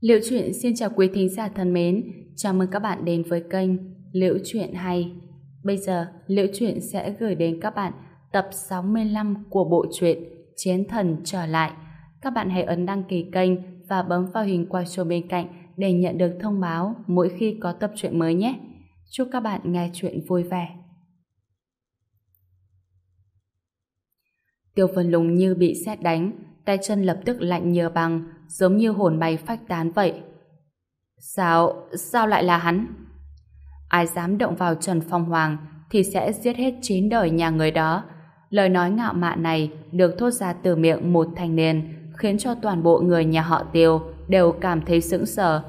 Liệu truyện xin chào quý thính giả thân mến, chào mừng các bạn đến với kênh Liễu truyện hay. Bây giờ, Liễu truyện sẽ gửi đến các bạn tập 65 của bộ truyện Chiến thần trở lại. Các bạn hãy ấn đăng ký kênh và bấm vào hình quay chuông bên cạnh để nhận được thông báo mỗi khi có tập truyện mới nhé. Chúc các bạn nghe truyện vui vẻ. Tiêu Vân Lùng như bị sét đánh, tay chân lập tức lạnh như băng, giống như hồn bay phách tán vậy. Sao, sao lại là hắn? Ai dám động vào Trần Phong Hoàng thì sẽ giết hết chín đời nhà người đó. Lời nói ngạo mạn này được thốt ra từ miệng một thanh niên khiến cho toàn bộ người nhà họ Tiêu đều cảm thấy sững sờ.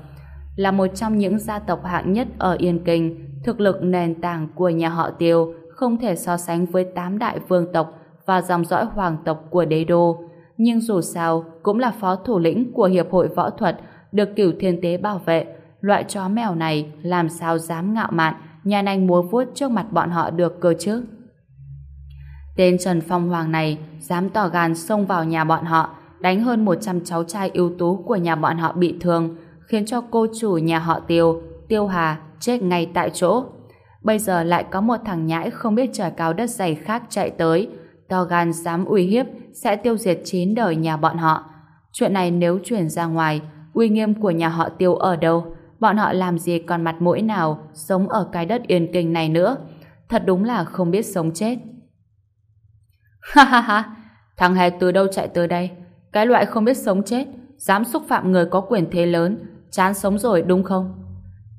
Là một trong những gia tộc hạng nhất ở Yên Kinh, thực lực nền tảng của nhà họ Tiêu không thể so sánh với tám đại vương tộc và dòng dõi hoàng tộc của đế đô nhưng dù sao, cũng là phó thủ lĩnh của Hiệp hội Võ thuật, được cửu thiên tế bảo vệ. Loại chó mèo này, làm sao dám ngạo mạn, nhà nanh múa vuốt trước mặt bọn họ được cơ chứ. Tên Trần Phong Hoàng này, dám tỏ gan xông vào nhà bọn họ, đánh hơn 100 cháu trai ưu tú của nhà bọn họ bị thương, khiến cho cô chủ nhà họ Tiêu Tiêu Hà, chết ngay tại chỗ. Bây giờ lại có một thằng nhãi không biết trời cao đất dày khác chạy tới, to gan dám uy hiếp sẽ tiêu diệt chín đời nhà bọn họ. Chuyện này nếu truyền ra ngoài, uy nghiêm của nhà họ tiêu ở đâu? Bọn họ làm gì còn mặt mũi nào sống ở cái đất yên kinh này nữa? Thật đúng là không biết sống chết. Ha ha ha, thằng hề từ đâu chạy tới đây? Cái loại không biết sống chết, dám xúc phạm người có quyền thế lớn, chán sống rồi đúng không?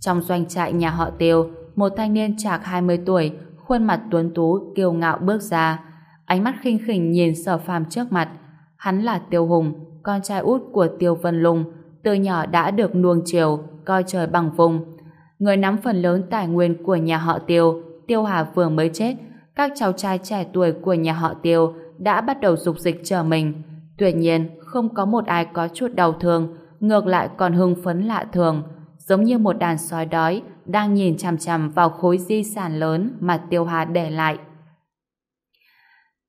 Trong doanh trại nhà họ tiêu, một thanh niên chạc 20 tuổi, khuôn mặt tuấn tú, kiêu ngạo bước ra, ánh mắt khinh khỉnh nhìn sở phàm trước mặt. Hắn là Tiêu Hùng, con trai út của Tiêu Vân Lùng, từ nhỏ đã được nuông chiều, coi trời bằng vùng. Người nắm phần lớn tài nguyên của nhà họ Tiêu, Tiêu Hà vừa mới chết, các cháu trai trẻ tuổi của nhà họ Tiêu đã bắt đầu dục dịch chờ mình. Tuy nhiên, không có một ai có chút đau thương, ngược lại còn hưng phấn lạ thường, giống như một đàn sói đói đang nhìn chằm chằm vào khối di sản lớn mà Tiêu Hà để lại.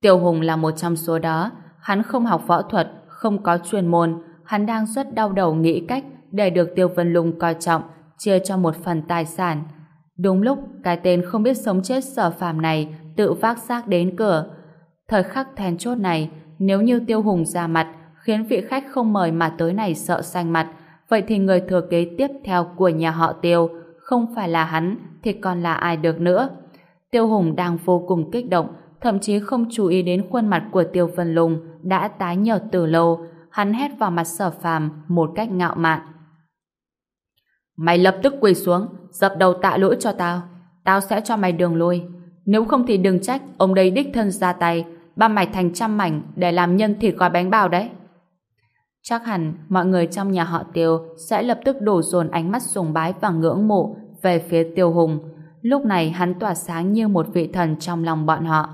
Tiêu Hùng là một trong số đó. Hắn không học võ thuật, không có chuyên môn. Hắn đang rất đau đầu nghĩ cách để được Tiêu Vân Lung coi trọng, chia cho một phần tài sản. Đúng lúc, cái tên không biết sống chết sở phàm này tự vác xác đến cửa. Thời khắc then chốt này, nếu như Tiêu Hùng ra mặt, khiến vị khách không mời mà tới này sợ xanh mặt, vậy thì người thừa kế tiếp theo của nhà họ Tiêu không phải là hắn thì còn là ai được nữa. Tiêu Hùng đang vô cùng kích động, thậm chí không chú ý đến khuôn mặt của Tiêu Vân Lùng đã tái nhợt từ lâu, hắn hét vào mặt sở phàm một cách ngạo mạn. Mày lập tức quỳ xuống, dập đầu tạ lỗi cho tao. Tao sẽ cho mày đường lui. Nếu không thì đừng trách ông đây đích thân ra tay, ba mày thành trăm mảnh để làm nhân thịt gói bánh bao đấy. Chắc hẳn mọi người trong nhà họ Tiêu sẽ lập tức đổ dồn ánh mắt sùng bái và ngưỡng mộ về phía Tiêu Hùng. Lúc này hắn tỏa sáng như một vị thần trong lòng bọn họ.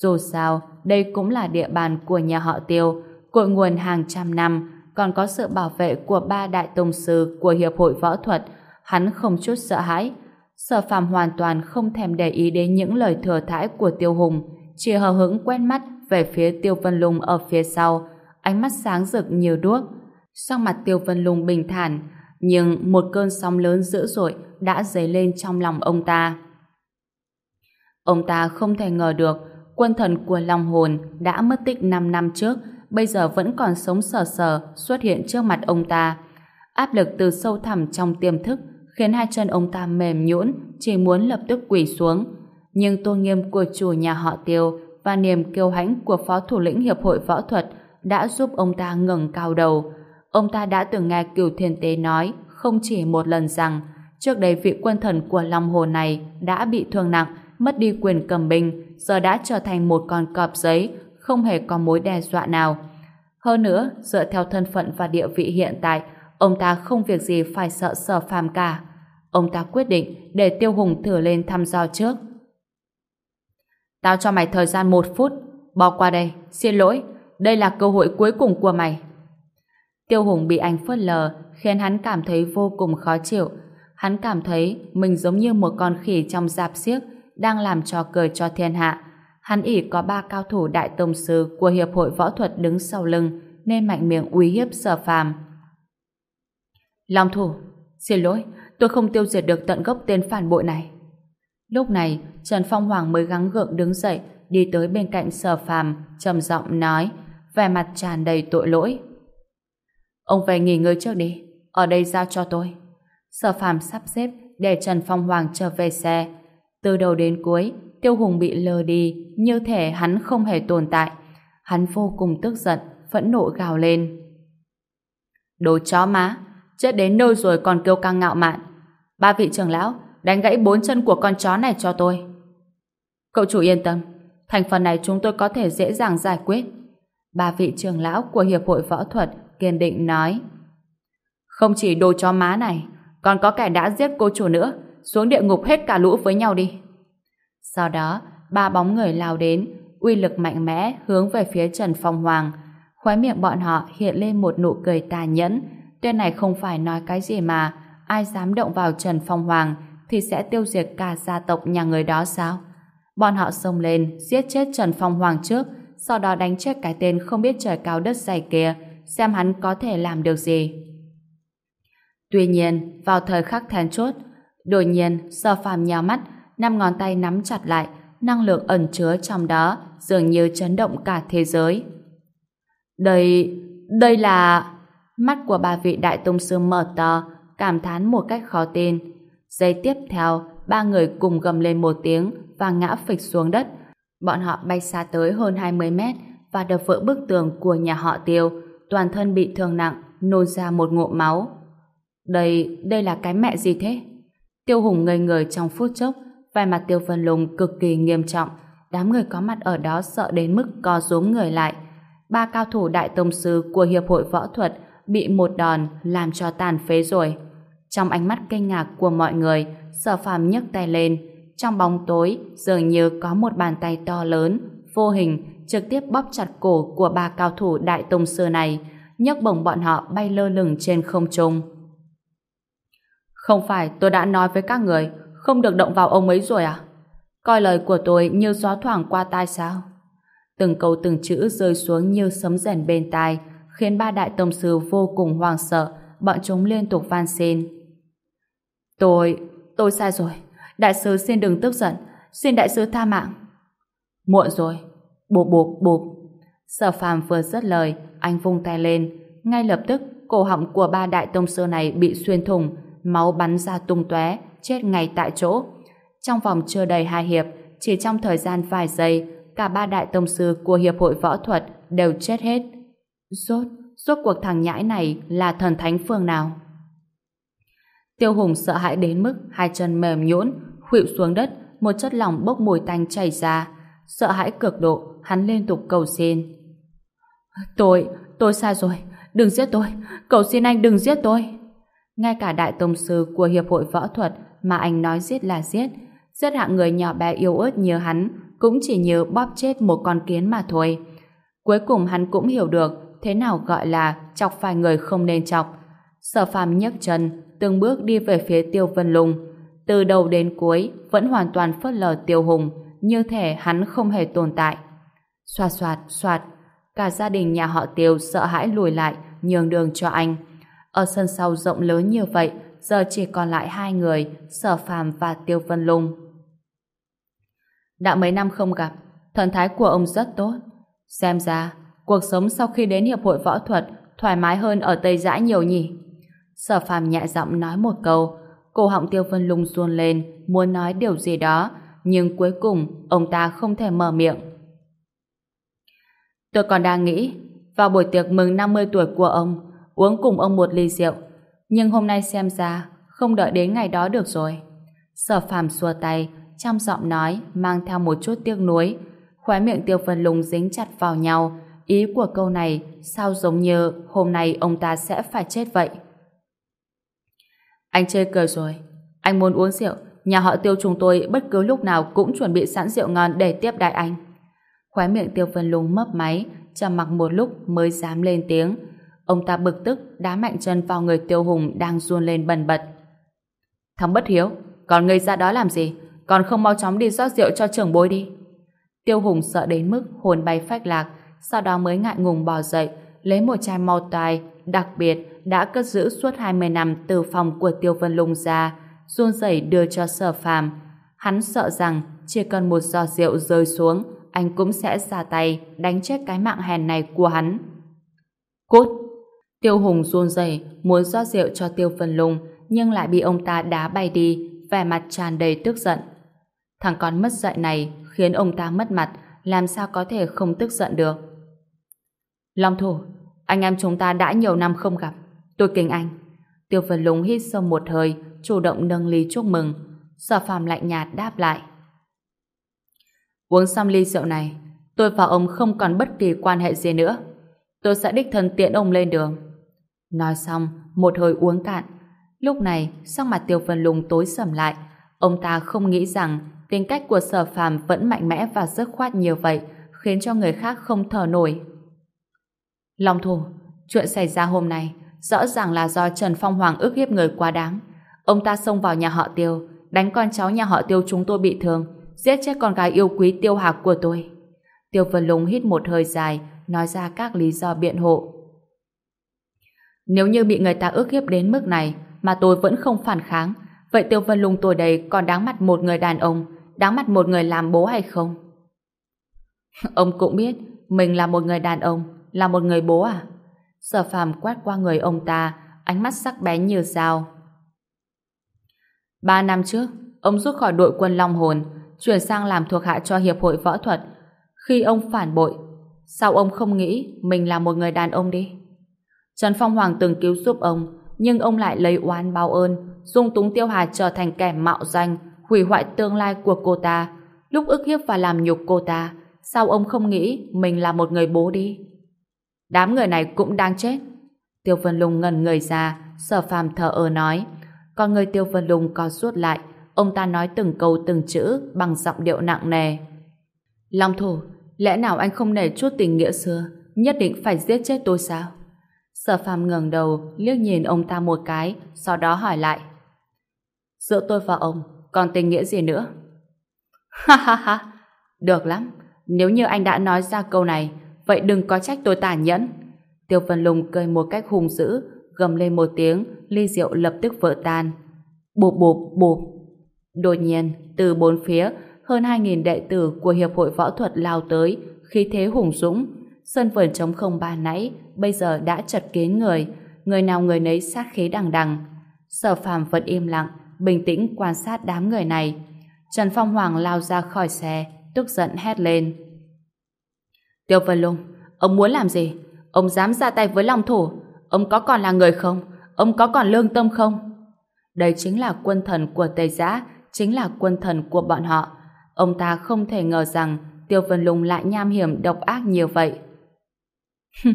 Dù sao, đây cũng là địa bàn của nhà họ Tiêu, cội nguồn hàng trăm năm, còn có sự bảo vệ của ba đại tông sư của Hiệp hội Võ thuật, hắn không chút sợ hãi. Sở phàm hoàn toàn không thèm để ý đến những lời thừa thãi của Tiêu Hùng, chỉ hờ hững quen mắt về phía Tiêu Vân Lung ở phía sau, ánh mắt sáng rực như đuốc. Sau mặt Tiêu Vân Lung bình thản, nhưng một cơn sóng lớn dữ dội đã dấy lên trong lòng ông ta. Ông ta không thể ngờ được quân thần của Long Hồn đã mất tích 5 năm trước, bây giờ vẫn còn sống sờ sờ xuất hiện trước mặt ông ta. Áp lực từ sâu thẳm trong tiềm thức khiến hai chân ông ta mềm nhũn, chỉ muốn lập tức quỳ xuống. Nhưng tôn nghiêm của chủ nhà họ Tiêu và niềm kiêu hãnh của phó thủ lĩnh hiệp hội võ thuật đã giúp ông ta ngẩng cao đầu. Ông ta đã từng nghe cửu thiên tế nói không chỉ một lần rằng trước đây vị quân thần của Long Hồ này đã bị thương nặng, mất đi quyền cầm binh, giờ đã trở thành một con cọp giấy, không hề có mối đe dọa nào. Hơn nữa, dựa theo thân phận và địa vị hiện tại, ông ta không việc gì phải sợ sở phàm cả. Ông ta quyết định để Tiêu Hùng thử lên thăm dò trước. Tao cho mày thời gian một phút, bỏ qua đây, xin lỗi, đây là cơ hội cuối cùng của mày. Tiêu Hùng bị anh phớt lờ, khiến hắn cảm thấy vô cùng khó chịu. Hắn cảm thấy mình giống như một con khỉ trong dạp xiếc, đang làm trò cười cho thiên hạ. Hắn ỉ có ba cao thủ đại tông sư của Hiệp hội Võ thuật đứng sau lưng nên mạnh miệng uy hiếp sở phàm. Long thủ, xin lỗi, tôi không tiêu diệt được tận gốc tên phản bội này. Lúc này, Trần Phong Hoàng mới gắng gượng đứng dậy, đi tới bên cạnh sở phàm, trầm giọng nói, vẻ mặt tràn đầy tội lỗi. Ông về nghỉ ngơi trước đi, ở đây giao cho tôi. Sở phàm sắp xếp để Trần Phong Hoàng trở về xe. Từ đầu đến cuối, Tiêu Hùng bị lờ đi, như thể hắn không hề tồn tại. Hắn vô cùng tức giận, phẫn nộ gào lên. Đồ chó má, chết đến nơi rồi còn kêu căng ngạo mạn. Ba vị trưởng lão, đánh gãy bốn chân của con chó này cho tôi. Cậu chủ yên tâm, thành phần này chúng tôi có thể dễ dàng giải quyết. Ba vị trưởng lão của Hiệp hội Võ thuật kiên định nói. Không chỉ đồ chó má này, còn có kẻ đã giết cô chủ nữa, xuống địa ngục hết cả lũ với nhau đi. Sau đó, ba bóng người lao đến, uy lực mạnh mẽ hướng về phía Trần Phong Hoàng. Khóe miệng bọn họ hiện lên một nụ cười tà nhẫn. Tên này không phải nói cái gì mà, ai dám động vào Trần Phong Hoàng thì sẽ tiêu diệt cả gia tộc nhà người đó sao? Bọn họ xông lên, giết chết Trần Phong Hoàng trước, sau đó đánh chết cái tên không biết trời cao đất dày kia, xem hắn có thể làm được gì. Tuy nhiên, vào thời khắc then chốt, đột nhiên, do phàm nhào mắt, năm ngón tay nắm chặt lại, năng lượng ẩn chứa trong đó dường như chấn động cả thế giới. Đây, đây là... Mắt của ba vị đại tông sư mở to, cảm thán một cách khó tin. Giây tiếp theo, ba người cùng gầm lên một tiếng và ngã phịch xuống đất. Bọn họ bay xa tới hơn 20 mét và đập vỡ bức tường của nhà họ tiêu, toàn thân bị thương nặng, nôn ra một ngụm máu. Đây, đây là cái mẹ gì thế? Tiêu Hùng ngây người trong phút chốc, vẻ mặt Tiêu Vân Lùng cực kỳ nghiêm trọng, đám người có mặt ở đó sợ đến mức co rúm người lại. Ba cao thủ đại tông sư của Hiệp hội Võ thuật bị một đòn làm cho tàn phế rồi. Trong ánh mắt kinh ngạc của mọi người, sở phàm nhấc tay lên. Trong bóng tối, dường như có một bàn tay to lớn, vô hình, trực tiếp bóp chặt cổ của ba cao thủ đại tông sư này, nhấc bổng bọn họ bay lơ lửng trên không trung. Không phải tôi đã nói với các người không được động vào ông ấy rồi à? Coi lời của tôi như gió thoảng qua tai sao? Từng câu từng chữ rơi xuống như sấm rèn bên tai, khiến ba đại tông sư vô cùng hoang sợ, bọn chúng liên tục van xin. Tôi, tôi sai rồi. Đại sứ xin đừng tức giận, xin đại sứ tha mạng. Muộn rồi. Bụp bụp bụp. Sở phàm vừa dứt lời, anh vung tay lên. Ngay lập tức, cổ họng của ba đại tông sư này bị xuyên thủng, máu bắn ra tung tóe, chết ngay tại chỗ. Trong vòng chưa đầy hai hiệp, chỉ trong thời gian vài giây, cả ba đại tông sư của Hiệp hội Võ thuật đều chết hết. Rốt, rốt cuộc thằng nhãi này là thần thánh phương nào? Tiêu Hùng sợ hãi đến mức hai chân mềm nhũn, khuỵu xuống đất, một chất lỏng bốc mùi tanh chảy ra. Sợ hãi cực độ, hắn liên tục cầu xin. Tôi, tôi sai rồi, đừng giết tôi, cầu xin anh đừng giết tôi. Ngay cả đại tông sư của Hiệp hội Võ thuật mà anh nói giết là giết, giết hạng người nhỏ bé yếu ớt như hắn cũng chỉ như bóp chết một con kiến mà thôi. Cuối cùng hắn cũng hiểu được thế nào gọi là chọc phải người không nên chọc. Sở phàm nhấc chân, từng bước đi về phía Tiêu Vân Lùng. Từ đầu đến cuối vẫn hoàn toàn phớt lờ Tiêu Hùng, như thể hắn không hề tồn tại. Xoạt xoạt, xoạt, cả gia đình nhà họ Tiêu sợ hãi lùi lại, nhường đường cho anh. Ở sân sau rộng lớn như vậy, giờ chỉ còn lại hai người, Sở Phàm và Tiêu Vân Lung. Đã mấy năm không gặp, thần thái của ông rất tốt. Xem ra, cuộc sống sau khi đến Hiệp hội Võ thuật thoải mái hơn ở Tây Giã nhiều nhỉ. Sở Phàm nhẹ giọng nói một câu, cổ họng Tiêu Vân Lung run lên, muốn nói điều gì đó, nhưng cuối cùng ông ta không thể mở miệng. Tôi còn đang nghĩ, vào buổi tiệc mừng 50 tuổi của ông, uống cùng ông một ly rượu, nhưng hôm nay xem ra không đợi đến ngày đó được rồi. Sở phàm xua tay, trong giọng nói mang theo một chút tiếc nuối, khóe miệng tiêu phần lùng dính chặt vào nhau, ý của câu này sao giống như hôm nay ông ta sẽ phải chết vậy. Anh chơi cười rồi, anh muốn uống rượu, nhà họ tiêu chúng tôi bất cứ lúc nào cũng chuẩn bị sẵn rượu ngon để tiếp đại anh. Khóe miệng tiêu phần lùng mấp máy, trầm mặc một lúc mới dám lên tiếng, Ông ta bực tức đá mạnh chân vào người Tiêu Hùng đang run lên bần bật. Thằng bất hiếu, còn ngây ra đó làm gì? Còn không mau chóng đi rót rượu cho trưởng bối đi. Tiêu Hùng sợ đến mức hồn bay phách lạc, sau đó mới ngại ngùng bò dậy, lấy một chai mau tài, đặc biệt đã cất giữ suốt 20 năm từ phòng của Tiêu Vân Lung ra, run rẩy đưa cho sở phàm. Hắn sợ rằng chỉ cần một giọt rượu rơi xuống, anh cũng sẽ ra tay đánh chết cái mạng hèn này của hắn. Cút! Tiêu Hùng run rẩy muốn rót rượu cho Tiêu Vân Lung, nhưng lại bị ông ta đá bay đi, vẻ mặt tràn đầy tức giận. Thằng con mất dạy này khiến ông ta mất mặt, làm sao có thể không tức giận được. Long thủ, anh em chúng ta đã nhiều năm không gặp. Tôi kính anh. Tiêu Vân Lung hít sâu một hơi, chủ động nâng ly chúc mừng. Sở phàm lạnh nhạt đáp lại. Uống xong ly rượu này, tôi và ông không còn bất kỳ quan hệ gì nữa. Tôi sẽ đích thân tiện ông lên đường. Nói xong, một hơi uống cạn. Lúc này, sắc mặt Tiêu Vân Lung tối sầm lại. Ông ta không nghĩ rằng tính cách của sở phàm vẫn mạnh mẽ và dứt khoát nhiều vậy, khiến cho người khác không thở nổi. Long thủ, chuyện xảy ra hôm nay rõ ràng là do Trần Phong Hoàng ức hiếp người quá đáng. Ông ta xông vào nhà họ Tiêu, đánh con cháu nhà họ Tiêu chúng tôi bị thương, giết chết con gái yêu quý Tiêu Hạc của tôi. Tiêu Vân Lung hít một hơi dài, nói ra các lý do biện hộ. Nếu như bị người ta ước hiếp đến mức này mà tôi vẫn không phản kháng, vậy Tiêu Vân Lung tôi đây còn đáng mặt một người đàn ông, đáng mặt một người làm bố hay không? ông cũng biết mình là một người đàn ông, là một người bố à? Sở phàm quét qua người ông ta, ánh mắt sắc bén như dao. Ba năm trước, ông rút khỏi đội quân Long Hồn, chuyển sang làm thuộc hạ cho Hiệp hội Võ thuật. Khi ông phản bội, sao ông không nghĩ mình là một người đàn ông đi? Trần Phong Hoàng từng cứu giúp ông, nhưng ông lại lấy oán báo ơn, dung túng Tiêu Hà trở thành kẻ mạo danh, hủy hoại tương lai của cô ta. Lúc ức hiếp và làm nhục cô ta, sao ông không nghĩ mình là một người bố đi? Đám người này cũng đang chết. Tiêu Vân Lung ngần người ra, sở phàm thở ơ nói. Còn người Tiêu Vân Lung co suốt lại, ông ta nói từng câu từng chữ bằng giọng điệu nặng nề. Long thủ, lẽ nào anh không nể chút tình nghĩa xưa, nhất định phải giết chết tôi sao? Sở phàm ngẩng đầu, liếc nhìn ông ta một cái, sau đó hỏi lại. Giữa tôi và ông, còn tình nghĩa gì nữa? Ha ha ha, được lắm, nếu như anh đã nói ra câu này, vậy đừng có trách tôi tàn nhẫn. Tiêu Vân Lùng cười một cách hùng dữ, gầm lên một tiếng, ly rượu lập tức vỡ tan. Bụp bụp bụp. Đột nhiên, từ bốn phía, hơn 2.000 đệ tử của Hiệp hội Võ thuật lao tới, khí thế hùng dũng. Sân vườn trống không ba nãy, bây giờ đã chật kín người, người nào người nấy sát khí đằng đằng. Sở phàm vẫn im lặng, bình tĩnh quan sát đám người này. Trần Phong Hoàng lao ra khỏi xe, tức giận hét lên. Tiêu Vân Lung, ông muốn làm gì? Ông dám ra tay với Long Thủ? Ông có còn là người không? Ông có còn lương tâm không? Đây chính là quân thần của Tây Giã, chính là quân thần của bọn họ. Ông ta không thể ngờ rằng Tiêu Vân Lung lại nham hiểm độc ác như vậy.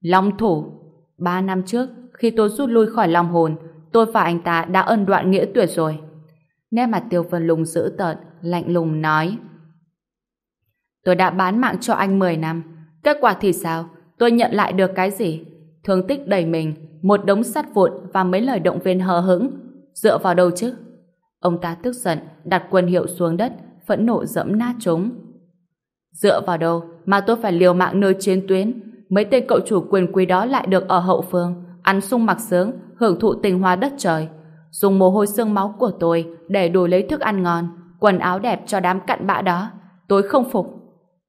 Long Thủ Ba năm trước, khi tôi rút lui khỏi Long Hồn, tôi và anh ta đã ân đoạn nghĩa tuyệt rồi. Nét mặt Tiêu phân lùng giữ tợn, lạnh lùng nói. Tôi đã bán mạng cho anh 10 năm. Kết quả thì sao? Tôi nhận lại được cái gì? Thương tích đầy mình, một đống sắt vụn và mấy lời động viên hờ hững. Dựa vào đâu chứ? Ông ta tức giận, đặt quân hiệu xuống đất, phẫn nộ dẫm nát chúng. Dựa vào đâu mà tôi phải liều mạng nơi chiến tuyến? Mấy tên cậu chủ quyền quý đó lại được ở hậu phương, ăn sung mặc sướng, hưởng thụ tình hoa đất trời. Dùng mồ hôi xương máu của tôi để đổi lấy thức ăn ngon, quần áo đẹp cho đám cặn bã đó. Tôi không phục.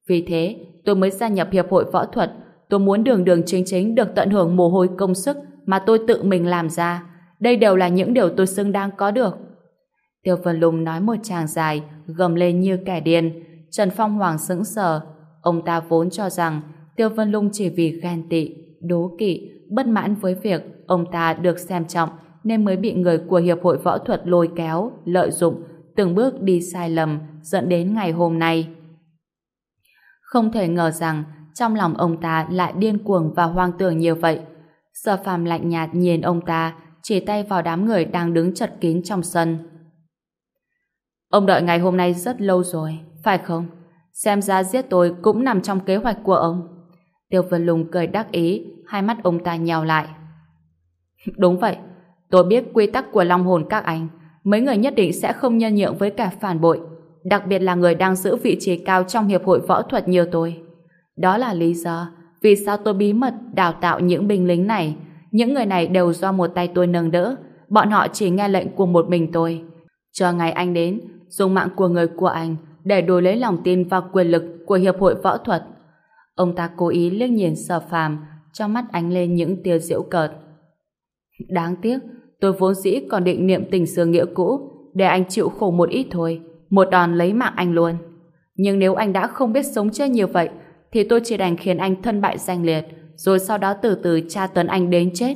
Vì thế, tôi mới gia nhập Hiệp hội Võ thuật. Tôi muốn đường đường chính chính được tận hưởng mồ hôi công sức mà tôi tự mình làm ra. Đây đều là những điều tôi xứng đáng có được. Tiêu Vân Lùng nói một tràng dài, gầm lên như kẻ điên. Trần Phong Hoàng sững sờ. Ông ta vốn cho rằng Tiêu Vân Lung chỉ vì ghen tị, đố kỵ, bất mãn với việc ông ta được xem trọng nên mới bị người của Hiệp hội Võ thuật lôi kéo, lợi dụng, từng bước đi sai lầm dẫn đến ngày hôm nay. Không thể ngờ rằng trong lòng ông ta lại điên cuồng và hoang tưởng như vậy. Sở phàm lạnh nhạt nhìn ông ta, chỉ tay vào đám người đang đứng chật kín trong sân. Ông đợi ngày hôm nay rất lâu rồi, phải không? Xem ra giết tôi cũng nằm trong kế hoạch của ông. Tiêu Vân Lùng cười đắc ý, hai mắt ông ta nhào lại. Đúng vậy, tôi biết quy tắc của long hồn các anh, mấy người nhất định sẽ không nhân nhượng với cả phản bội đặc biệt là người đang giữ vị trí cao trong hiệp hội võ thuật như tôi. Đó là lý do vì sao tôi bí mật đào tạo những binh lính này, những người này đều do một tay tôi nâng đỡ, bọn họ chỉ nghe lệnh của một mình tôi. Cho ngày anh đến, dùng mạng của người của anh để đổi lấy lòng tin và quyền lực của Hiệp hội Võ thuật. Ông ta cố ý liếc nhìn sở phàm, trong mắt ánh lên những tia diễu cợt. Đáng tiếc, tôi vốn dĩ còn định niệm tình xưa nghĩa cũ, để anh chịu khổ một ít thôi, một đòn lấy mạng anh luôn. Nhưng nếu anh đã không biết sống chết như vậy, thì tôi chỉ đành khiến anh thân bại danh liệt, rồi sau đó từ từ tra tấn anh đến chết.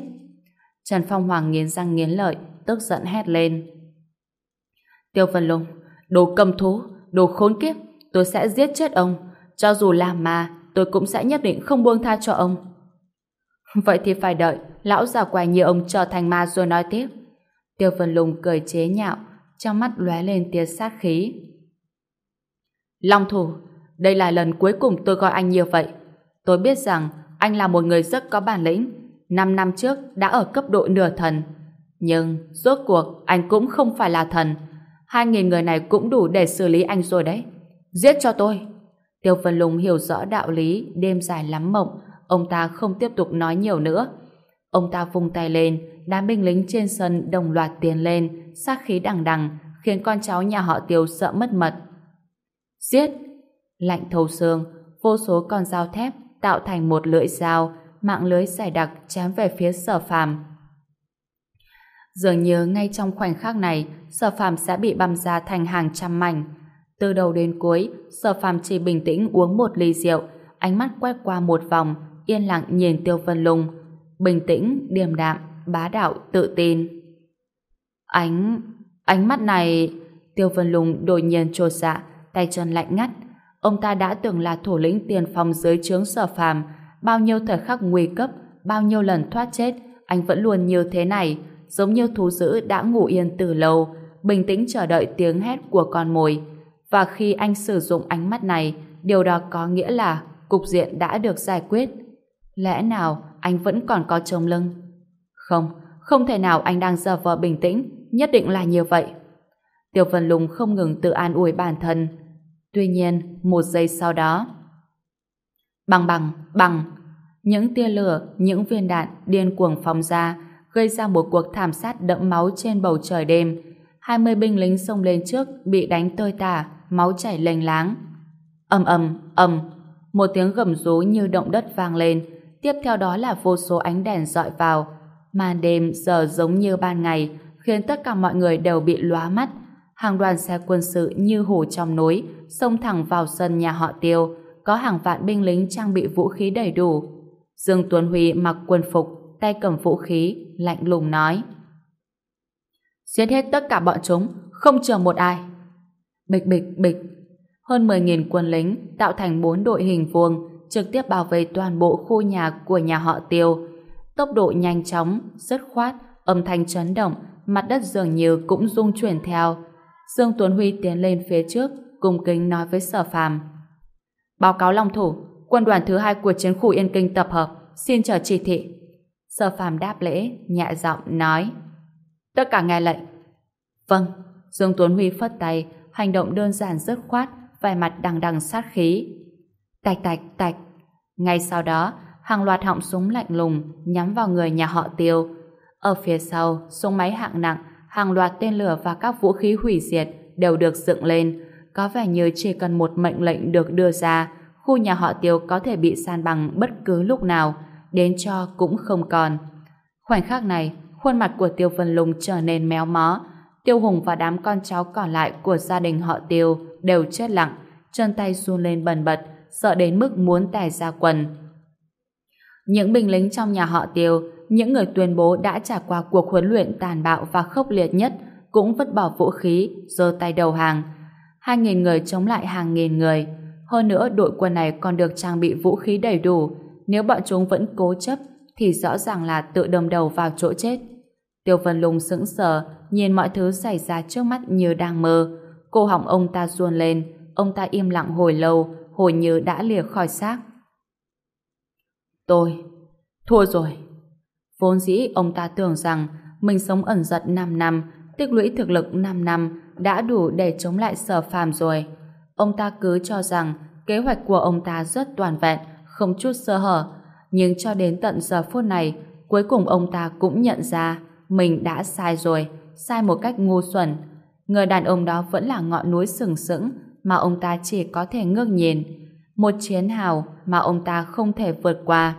Trần Phong Hoàng nghiến răng nghiến lợi, tức giận hét lên. Tiêu Vân Lung, đồ cầm thú, đồ khốn kiếp, tôi sẽ giết chết ông. Cho dù là ma tôi cũng sẽ nhất định không buông tha cho ông. Vậy thì phải đợi, lão già quài như ông trở thành ma rồi nói tiếp. Tiêu Vân lùng cười chế nhạo, trong mắt lóe lên tia sát khí. Long thủ, đây là lần cuối cùng tôi gọi anh như vậy. Tôi biết rằng anh là một người rất có bản lĩnh. Năm năm trước đã ở cấp độ nửa thần. Nhưng, rốt cuộc, anh cũng không phải là thần. Hai nghìn người này cũng đủ để xử lý anh rồi đấy. Giết cho tôi. Tiêu Vân Lùng hiểu rõ đạo lý, đêm dài lắm mộng. Ông ta không tiếp tục nói nhiều nữa. Ông ta vung tay lên, đám binh lính trên sân đồng loạt tiến lên, sát khí đằng đằng, khiến con cháu nhà họ Tiêu sợ mất mật. Giết! Lạnh thấu xương, vô số con dao thép tạo thành một lưỡi dao, mạng lưới dài đặc chém về phía sở phàm. Dường như ngay trong khoảnh khắc này, sở phàm sẽ bị băm ra thành hàng trăm mảnh. Từ đầu đến cuối, sở phàm chỉ bình tĩnh uống một ly rượu, ánh mắt quét qua một vòng, yên lặng nhìn Tiêu Vân Lung. Bình tĩnh, điềm đạm, bá đạo, tự tin. Ánh... ánh mắt này... Tiêu Vân Lung đột nhiên trột dạ, tay chân lạnh ngắt. Ông ta đã từng là thủ lĩnh tiền phòng dưới trướng sở phàm, bao nhiêu thời khắc nguy cấp, bao nhiêu lần thoát chết, anh vẫn luôn như thế này, giống như thú dữ đã ngủ yên từ lâu, bình tĩnh chờ đợi tiếng hét của con mồi. Và khi anh sử dụng ánh mắt này, điều đó có nghĩa là cục diện đã được giải quyết. Lẽ nào anh vẫn còn có trông lưng? Không, không thể nào anh đang giờ vờ bình tĩnh, nhất định là như vậy. Tiêu Vân Lùng không ngừng tự an ủi bản thân. Tuy nhiên, một giây sau đó... Bằng bằng, bằng, những tia lửa, những viên đạn điên cuồng phóng ra, gây ra một cuộc thảm sát đẫm máu trên bầu trời đêm. 20 binh lính xông lên trước bị đánh tơi tả, máu chảy lênh láng. Ầm ầm, ầm, một tiếng gầm rú như động đất vang lên, tiếp theo đó là vô số ánh đèn dọi vào. Màn đêm giờ giống như ban ngày, khiến tất cả mọi người đều bị lóa mắt. Hàng đoàn xe quân sự như hổ trong núi, xông thẳng vào sân nhà họ Tiêu, có hàng vạn binh lính trang bị vũ khí đầy đủ. Dương Tuấn Huy mặc quân phục, tay cầm vũ khí, lạnh lùng nói. Giết hết tất cả bọn chúng, không chờ một ai. Bịch bịch bịch. Hơn 10.000 quân lính tạo thành bốn đội hình vuông trực tiếp bảo vệ toàn bộ khu nhà của nhà họ Tiêu. Tốc độ nhanh chóng, dứt khoát, âm thanh chấn động, mặt đất dường như cũng rung chuyển theo. Dương Tuấn Huy tiến lên phía trước, cung kính nói với Sở Phàm. Báo cáo Long Thủ, quân đoàn thứ hai của chiến khu Yên Kinh tập hợp, xin chờ chỉ thị. Sở Phàm đáp lễ, nhẹ giọng nói. Tất cả nghe lệnh. Vâng, Dương Tuấn Huy phất tay, hành động đơn giản dứt khoát, vẻ mặt đằng đằng sát khí. Tạch tạch tạch. Ngay sau đó, hàng loạt họng súng lạnh lùng nhắm vào người nhà họ Tiêu. Ở phía sau, súng máy hạng nặng, hàng loạt tên lửa và các vũ khí hủy diệt đều được dựng lên. Có vẻ như chỉ cần một mệnh lệnh được đưa ra, khu nhà họ Tiêu có thể bị san bằng bất cứ lúc nào, đến cho cũng không còn. Khoảnh khắc này, khuôn mặt của Tiêu Vân Lùng trở nên méo mó. Tiêu Hùng và đám con cháu còn lại của gia đình họ Tiêu đều chết lặng, chân tay run lên bần bật, sợ đến mức muốn tè ra quần. Những binh lính trong nhà họ Tiêu, những người tuyên bố đã trải qua cuộc huấn luyện tàn bạo và khốc liệt nhất, cũng vứt bỏ vũ khí, giơ tay đầu hàng. Hai nghìn người chống lại hàng nghìn người. Hơn nữa đội quân này còn được trang bị vũ khí đầy đủ. Nếu bọn chúng vẫn cố chấp, thì rõ ràng là tự đâm đầu vào chỗ chết. Tiêu Vân Lùng sững sờ, nhìn mọi thứ xảy ra trước mắt như đang mơ. Cô họng ông ta ruồn lên, ông ta im lặng hồi lâu, hồi như đã lìa khỏi xác. Tôi, thua rồi. Vốn dĩ ông ta tưởng rằng mình sống ẩn giật 5 năm, tích lũy thực lực 5 năm đã đủ để chống lại sở phàm rồi. Ông ta cứ cho rằng kế hoạch của ông ta rất toàn vẹn, không chút sơ hở. Nhưng cho đến tận giờ phút này, cuối cùng ông ta cũng nhận ra mình đã sai rồi, sai một cách ngu xuẩn. Người đàn ông đó vẫn là ngọn núi sừng sững mà ông ta chỉ có thể ngước nhìn. Một chiến hào mà ông ta không thể vượt qua.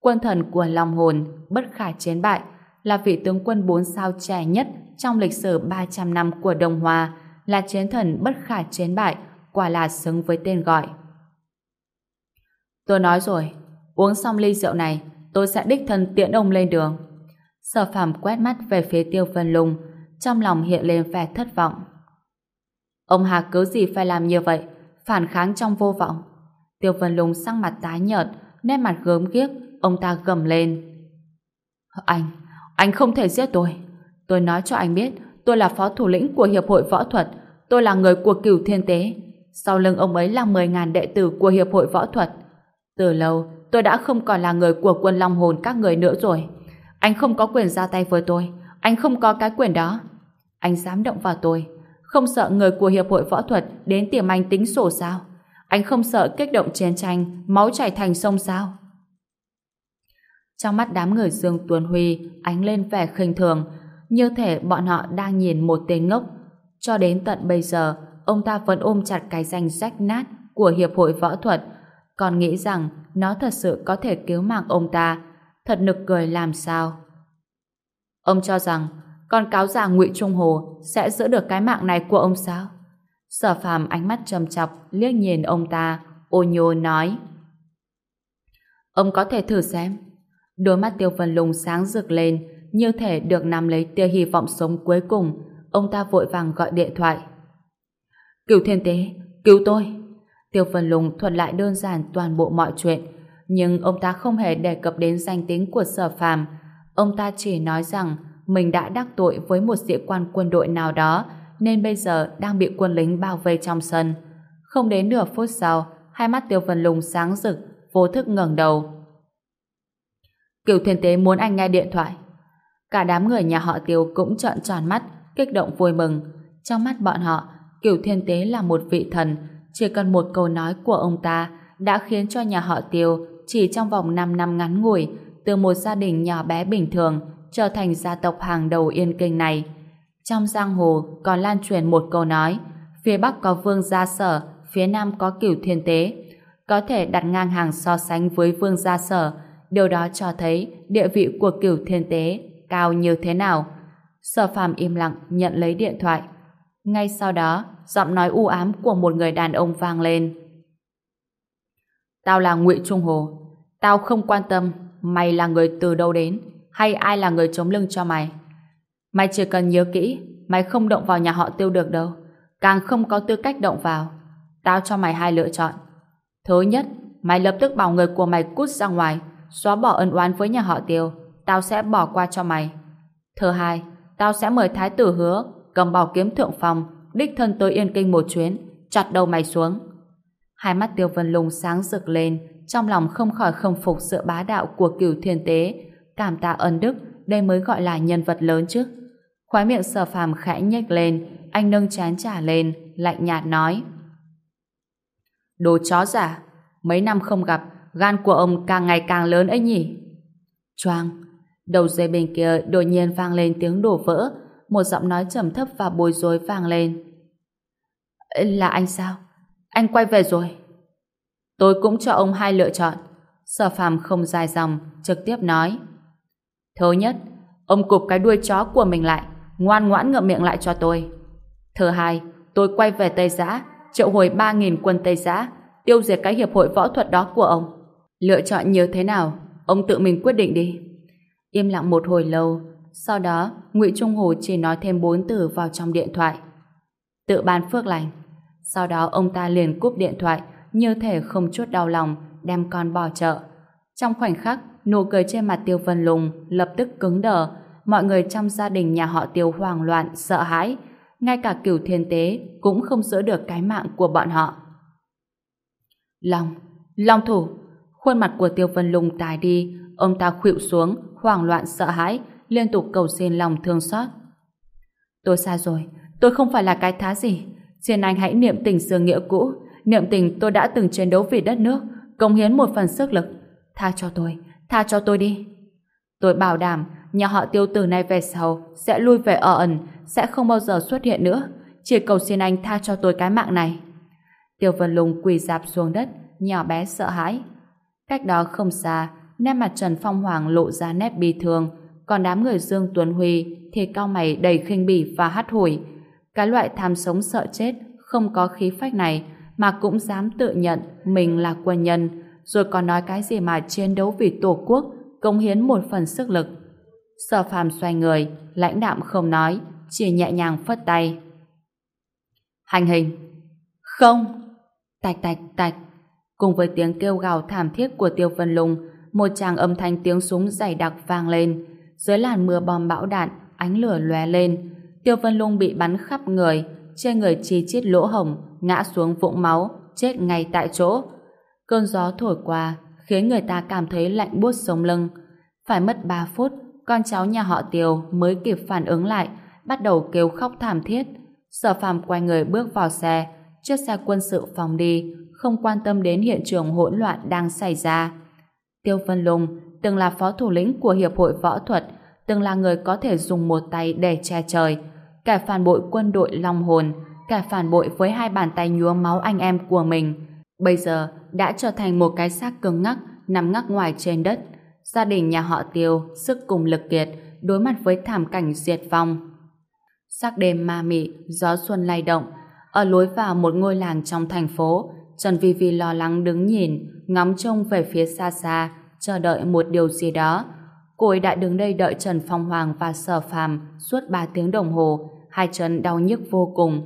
Quân thần của lòng hồn, bất khả chiến bại, là vị tướng quân bốn sao trẻ nhất trong lịch sử 300 năm của Đông Hoa, là chiến thần bất khả chiến bại, quả là xứng với tên gọi. Tôi nói rồi, uống xong ly rượu này, tôi sẽ đích thân tiễn ông lên đường. Sở phàm quét mắt về phía tiêu vân lùng, trong lòng hiện lên vẻ thất vọng. Ông Hà cứ gì phải làm như vậy, phản kháng trong vô vọng. Tiêu vân lùng sang mặt tái nhợt, nét mặt gớm ghiếc, ông ta gầm lên. Anh, anh không thể giết tôi. Tôi nói cho anh biết, tôi là phó thủ lĩnh của Hiệp hội Võ thuật, tôi là người của cửu thiên tế. Sau lưng ông ấy là 10.000 đệ tử của Hiệp hội Võ thuật. Từ lâu, tôi đã không còn là người của quân Long Hồn các người nữa rồi. Anh không có quyền ra tay với tôi. Anh không có cái quyền đó. Anh dám động vào tôi. Không sợ người của Hiệp hội Võ thuật đến tìm anh tính sổ sao? Anh không sợ kích động chiến tranh, máu chảy thành sông sao? Trong mắt đám người Dương Tuấn Huy ánh lên vẻ khinh thường, như thể bọn họ đang nhìn một tên ngốc. Cho đến tận bây giờ, ông ta vẫn ôm chặt cái danh rách nát của Hiệp hội Võ thuật, còn nghĩ rằng nó thật sự có thể cứu mạng ông ta. Thật nực cười làm sao? Ông cho rằng con cáo già ngụy Trung Hồ sẽ giữ được cái mạng này của ông sao? Sở phàm ánh mắt trầm chọc liếc nhìn ông ta, ô nhô nói. Ông có thể thử xem. Đôi mắt tiêu vân lùng sáng rực lên, như thể được nắm lấy tia hy vọng sống cuối cùng. Ông ta vội vàng gọi điện thoại. Cửu thiên tế, cứu tôi. Tiêu vân lùng thuật lại đơn giản toàn bộ mọi chuyện, nhưng ông ta không hề đề cập đến danh tính của sở phàm. Ông ta chỉ nói rằng mình đã đắc tội với một sĩ quan quân đội nào đó, nên bây giờ đang bị quân lính bao vây trong sân. Không đến nửa phút sau, hai mắt Tiêu Vân Lùng sáng rực, vô thức ngẩng đầu. Cửu Thiên Tế muốn anh nghe điện thoại. Cả đám người nhà họ Tiêu cũng trợn tròn mắt, kích động vui mừng. Trong mắt bọn họ, Cửu Thiên Tế là một vị thần, chỉ cần một câu nói của ông ta đã khiến cho nhà họ Tiêu chỉ trong vòng 5 năm ngắn ngủi từ một gia đình nhỏ bé bình thường trở thành gia tộc hàng đầu yên kinh này. Trong giang hồ còn lan truyền một câu nói phía Bắc có vương gia sở, phía Nam có cửu thiên tế. Có thể đặt ngang hàng so sánh với vương gia sở, điều đó cho thấy địa vị của cửu thiên tế cao như thế nào. Sở phàm im lặng nhận lấy điện thoại. Ngay sau đó, giọng nói u ám của một người đàn ông vang lên. Tao là Ngụy Trung Hồ. Tao không quan tâm mày là người từ đâu đến hay ai là người chống lưng cho mày. Mày chỉ cần nhớ kỹ mày không động vào nhà họ tiêu được đâu. Càng không có tư cách động vào. Tao cho mày hai lựa chọn. Thứ nhất, mày lập tức bảo người của mày cút ra ngoài xóa bỏ ân oán với nhà họ tiêu tao sẽ bỏ qua cho mày. Thứ hai, tao sẽ mời thái tử hứa cầm bảo kiếm thượng phòng đích thân tới Yên Kinh một chuyến chặt đầu mày xuống. Hai mắt Tiêu Vân Lùng sáng rực lên, trong lòng không khỏi khâm phục sự bá đạo của cửu thiên tế, cảm tạ ân đức, đây mới gọi là nhân vật lớn chứ. Khóe miệng sở phàm khẽ nhếch lên, anh nâng chán trả lên, lạnh nhạt nói. Đồ chó giả, mấy năm không gặp, gan của ông càng ngày càng lớn ấy nhỉ? Choang, đầu dây bên kia đột nhiên vang lên tiếng đổ vỡ, một giọng nói trầm thấp và bối rối vang lên. Là anh sao? Anh quay về rồi. Tôi cũng cho ông hai lựa chọn. Sở phàm không dài dòng, trực tiếp nói. Thứ nhất, ông cụp cái đuôi chó của mình lại, ngoan ngoãn ngậm miệng lại cho tôi. Thứ hai, tôi quay về Tây Giã, triệu hồi 3.000 quân Tây Giã, tiêu diệt cái hiệp hội võ thuật đó của ông. Lựa chọn như thế nào, ông tự mình quyết định đi. Im lặng một hồi lâu, sau đó Ngụy Trung Hồ chỉ nói thêm bốn từ vào trong điện thoại. Tự ban phước lành. Sau đó ông ta liền cúp điện thoại như thể không chút đau lòng đem con bỏ chợ. Trong khoảnh khắc, nụ cười trên mặt Tiêu Vân Lùng lập tức cứng đờ. Mọi người trong gia đình nhà họ Tiêu hoảng loạn, sợ hãi. Ngay cả cửu thiên tế cũng không giữ được cái mạng của bọn họ. Long, Long thủ. Khuôn mặt của Tiêu Vân Lùng tài đi, ông ta khuỵu xuống, hoảng loạn sợ hãi, liên tục cầu xin lòng thương xót. Tôi sai rồi, tôi không phải là cái thá gì. Xin anh hãy niệm tình xưa nghĩa cũ, niệm tình tôi đã từng chiến đấu vì đất nước, cống hiến một phần sức lực. Tha cho tôi, tha cho tôi đi. Tôi bảo đảm, nhà họ tiêu từ nay về sau sẽ lui về ở ẩn, sẽ không bao giờ xuất hiện nữa. Chỉ cầu xin anh tha cho tôi cái mạng này. Tiêu Vân Lùng quỳ dạp xuống đất, nhỏ bé sợ hãi. Cách đó không xa, nét mặt Trần Phong Hoàng lộ ra nét bi thương, còn đám người Dương Tuấn Huy thì cao mày đầy khinh bỉ và hắt hủi. Cái loại tham sống sợ chết, không có khí phách này mà cũng dám tự nhận mình là quân nhân, rồi còn nói cái gì mà chiến đấu vì Tổ quốc, cống hiến một phần sức lực. Sở phàm xoay người, lãnh đạm không nói, chỉ nhẹ nhàng phất tay. Hành hình. Không. Tạch tạch tạch. Cùng với tiếng kêu gào thảm thiết của Tiêu Vân Lùng, một tràng âm thanh tiếng súng dày đặc vang lên. Dưới làn mưa bom bão đạn, ánh lửa lóe lên. Tiêu Vân Lung bị bắn khắp người, trên người chi chít lỗ hồng, ngã xuống vũng máu, chết ngay tại chỗ. Cơn gió thổi qua, khiến người ta cảm thấy lạnh buốt sống lưng. Phải mất 3 phút, con cháu nhà họ Tiêu mới kịp phản ứng lại, bắt đầu kêu khóc thảm thiết. Sở phàm quay người bước vào xe, chiếc xe quân sự phòng đi, không quan tâm đến hiện trường hỗn loạn đang xảy ra. Tiêu Vân Lung từng là phó thủ lĩnh của Hiệp hội Võ thuật, từng là người có thể dùng một tay để che trời, kẻ phản bội quân đội Long Hồn, kẻ phản bội với hai bàn tay nhuốm máu anh em của mình. Bây giờ đã trở thành một cái xác cứng ngắc, nằm ngắc ngoài trên đất. Gia đình nhà họ Tiêu sức cùng lực kiệt, đối mặt với thảm cảnh diệt vong. Sắc đêm ma mị, gió xuân lay động. Ở lối vào một ngôi làng trong thành phố, Trần Vi Vi lo lắng đứng nhìn, ngắm trông về phía xa xa, chờ đợi một điều gì đó. Cô ấy đã đứng đây đợi Trần Phong Hoàng và Sở Phàm suốt 3 tiếng đồng hồ, hai chân đau nhức vô cùng.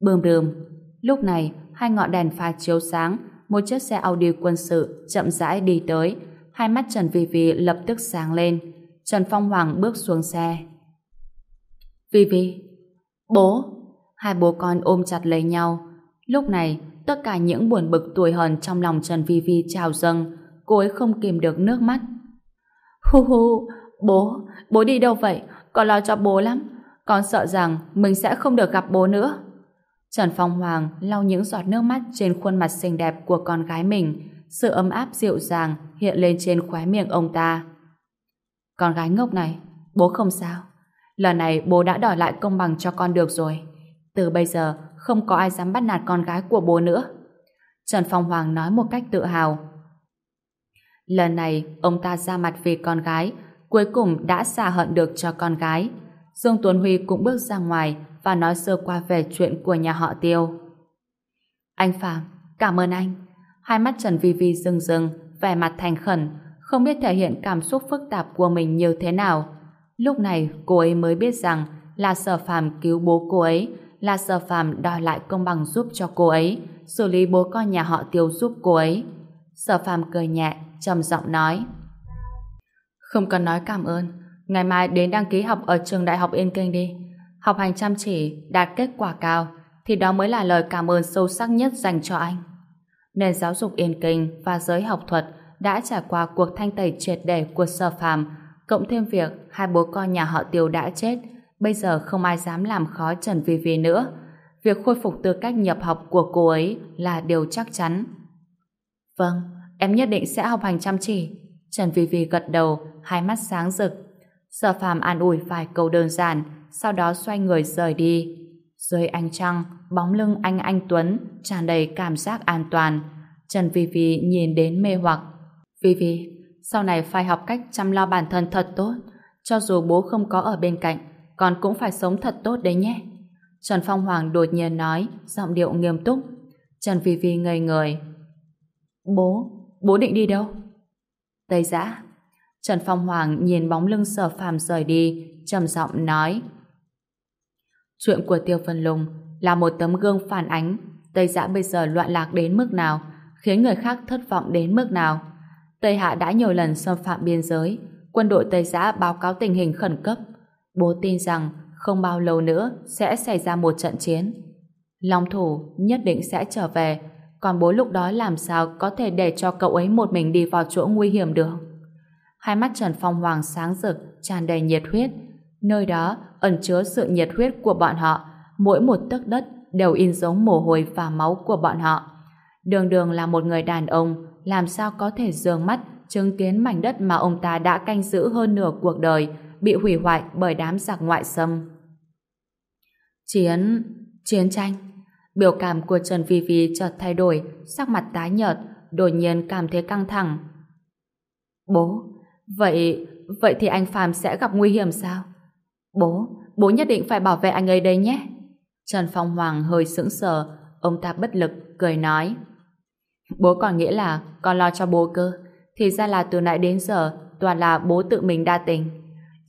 Bơm bơm. Lúc này, hai ngọn đèn pha chiếu sáng, một chiếc xe Audi quân sự chậm rãi đi tới. Hai mắt Trần Vi Vi lập tức sáng lên. Trần Phong Hoàng bước xuống xe. Vi Vi. Bố. Hai bố con ôm chặt lấy nhau. Lúc này, tất cả những buồn bực tuổi hờn trong lòng Trần Vi Vi trào dâng. Cô ấy không kìm được nước mắt. Hu hu, bố, bố đi đâu vậy? Con lo cho bố lắm. Con sợ rằng mình sẽ không được gặp bố nữa. Trần Phong Hoàng lau những giọt nước mắt trên khuôn mặt xinh đẹp của con gái mình. Sự ấm áp dịu dàng hiện lên trên khóe miệng ông ta. Con gái ngốc này, bố không sao. Lần này bố đã đòi lại công bằng cho con được rồi. Từ bây giờ, không có ai dám bắt nạt con gái của bố nữa. Trần Phong Hoàng nói một cách tự hào. Lần này, ông ta ra mặt vì con gái, cuối cùng đã xả hận được cho con gái. Dương Tuấn Huy cũng bước ra ngoài và nói sơ qua về chuyện của nhà họ Tiêu. Anh Phạm, cảm ơn anh. Hai mắt Trần Vi Vi rưng rưng, vẻ mặt thành khẩn, không biết thể hiện cảm xúc phức tạp của mình như thế nào. Lúc này cô ấy mới biết rằng là sở phàm cứu bố cô ấy, là sở phàm đòi lại công bằng giúp cho cô ấy, xử lý bố con nhà họ Tiêu giúp cô ấy. Sở phàm cười nhẹ, trầm giọng nói. Không cần nói cảm ơn, ngày mai đến đăng ký học ở trường Đại học Yên Kinh đi. Học hành chăm chỉ, đạt kết quả cao, thì đó mới là lời cảm ơn sâu sắc nhất dành cho anh. Nền giáo dục Yên Kinh và giới học thuật đã trải qua cuộc thanh tẩy triệt để của sở phàm, cộng thêm việc hai bố con nhà họ Tiêu đã chết, bây giờ không ai dám làm khó Trần Vi Vi nữa. Việc khôi phục tư cách nhập học của cô ấy là điều chắc chắn. Vâng, em nhất định sẽ học hành chăm chỉ. Trần Vi Vi gật đầu, hai mắt sáng rực. Sở phàm an ủi vài câu đơn giản, sau đó xoay người rời đi. Dưới ánh trăng, bóng lưng anh anh Tuấn tràn đầy cảm giác an toàn. Trần Vi Vi nhìn đến mê hoặc. Vi Vi, sau này phải học cách chăm lo bản thân thật tốt. Cho dù bố không có ở bên cạnh, con cũng phải sống thật tốt đấy nhé. Trần Phong Hoàng đột nhiên nói, giọng điệu nghiêm túc. Trần Vi Vi ngây người. Bố, bố định đi đâu? Tây giã. Trần Phong Hoàng nhìn bóng lưng sở phàm rời đi, trầm giọng nói. Chuyện của Tiêu Vân Lùng là một tấm gương phản ánh Tây Giã bây giờ loạn lạc đến mức nào, khiến người khác thất vọng đến mức nào. Tây Hạ đã nhiều lần xâm phạm biên giới, quân đội Tây Giã báo cáo tình hình khẩn cấp. Bố tin rằng không bao lâu nữa sẽ xảy ra một trận chiến. Long thủ nhất định sẽ trở về, còn bố lúc đó làm sao có thể để cho cậu ấy một mình đi vào chỗ nguy hiểm được. Hai mắt Trần Phong Hoàng sáng rực, tràn đầy nhiệt huyết. Nơi đó ẩn chứa sự nhiệt huyết của bọn họ, mỗi một tấc đất đều in dấu mồ hôi và máu của bọn họ. Đường đường là một người đàn ông, làm sao có thể dường mắt chứng kiến mảnh đất mà ông ta đã canh giữ hơn nửa cuộc đời bị hủy hoại bởi đám giặc ngoại xâm. Chiến... chiến tranh Biểu cảm của Trần Phi Phi chợt thay đổi, sắc mặt tái nhợt, đột nhiên cảm thấy căng thẳng. Bố, vậy... vậy thì anh Phạm sẽ gặp nguy hiểm sao? Bố, bố nhất định phải bảo vệ anh ấy đây nhé. Trần Phong Hoàng hơi sững sờ, ông ta bất lực, cười nói. Bố còn nghĩ là con lo cho bố cơ. Thì ra là từ nãy đến giờ toàn là bố tự mình đa tình.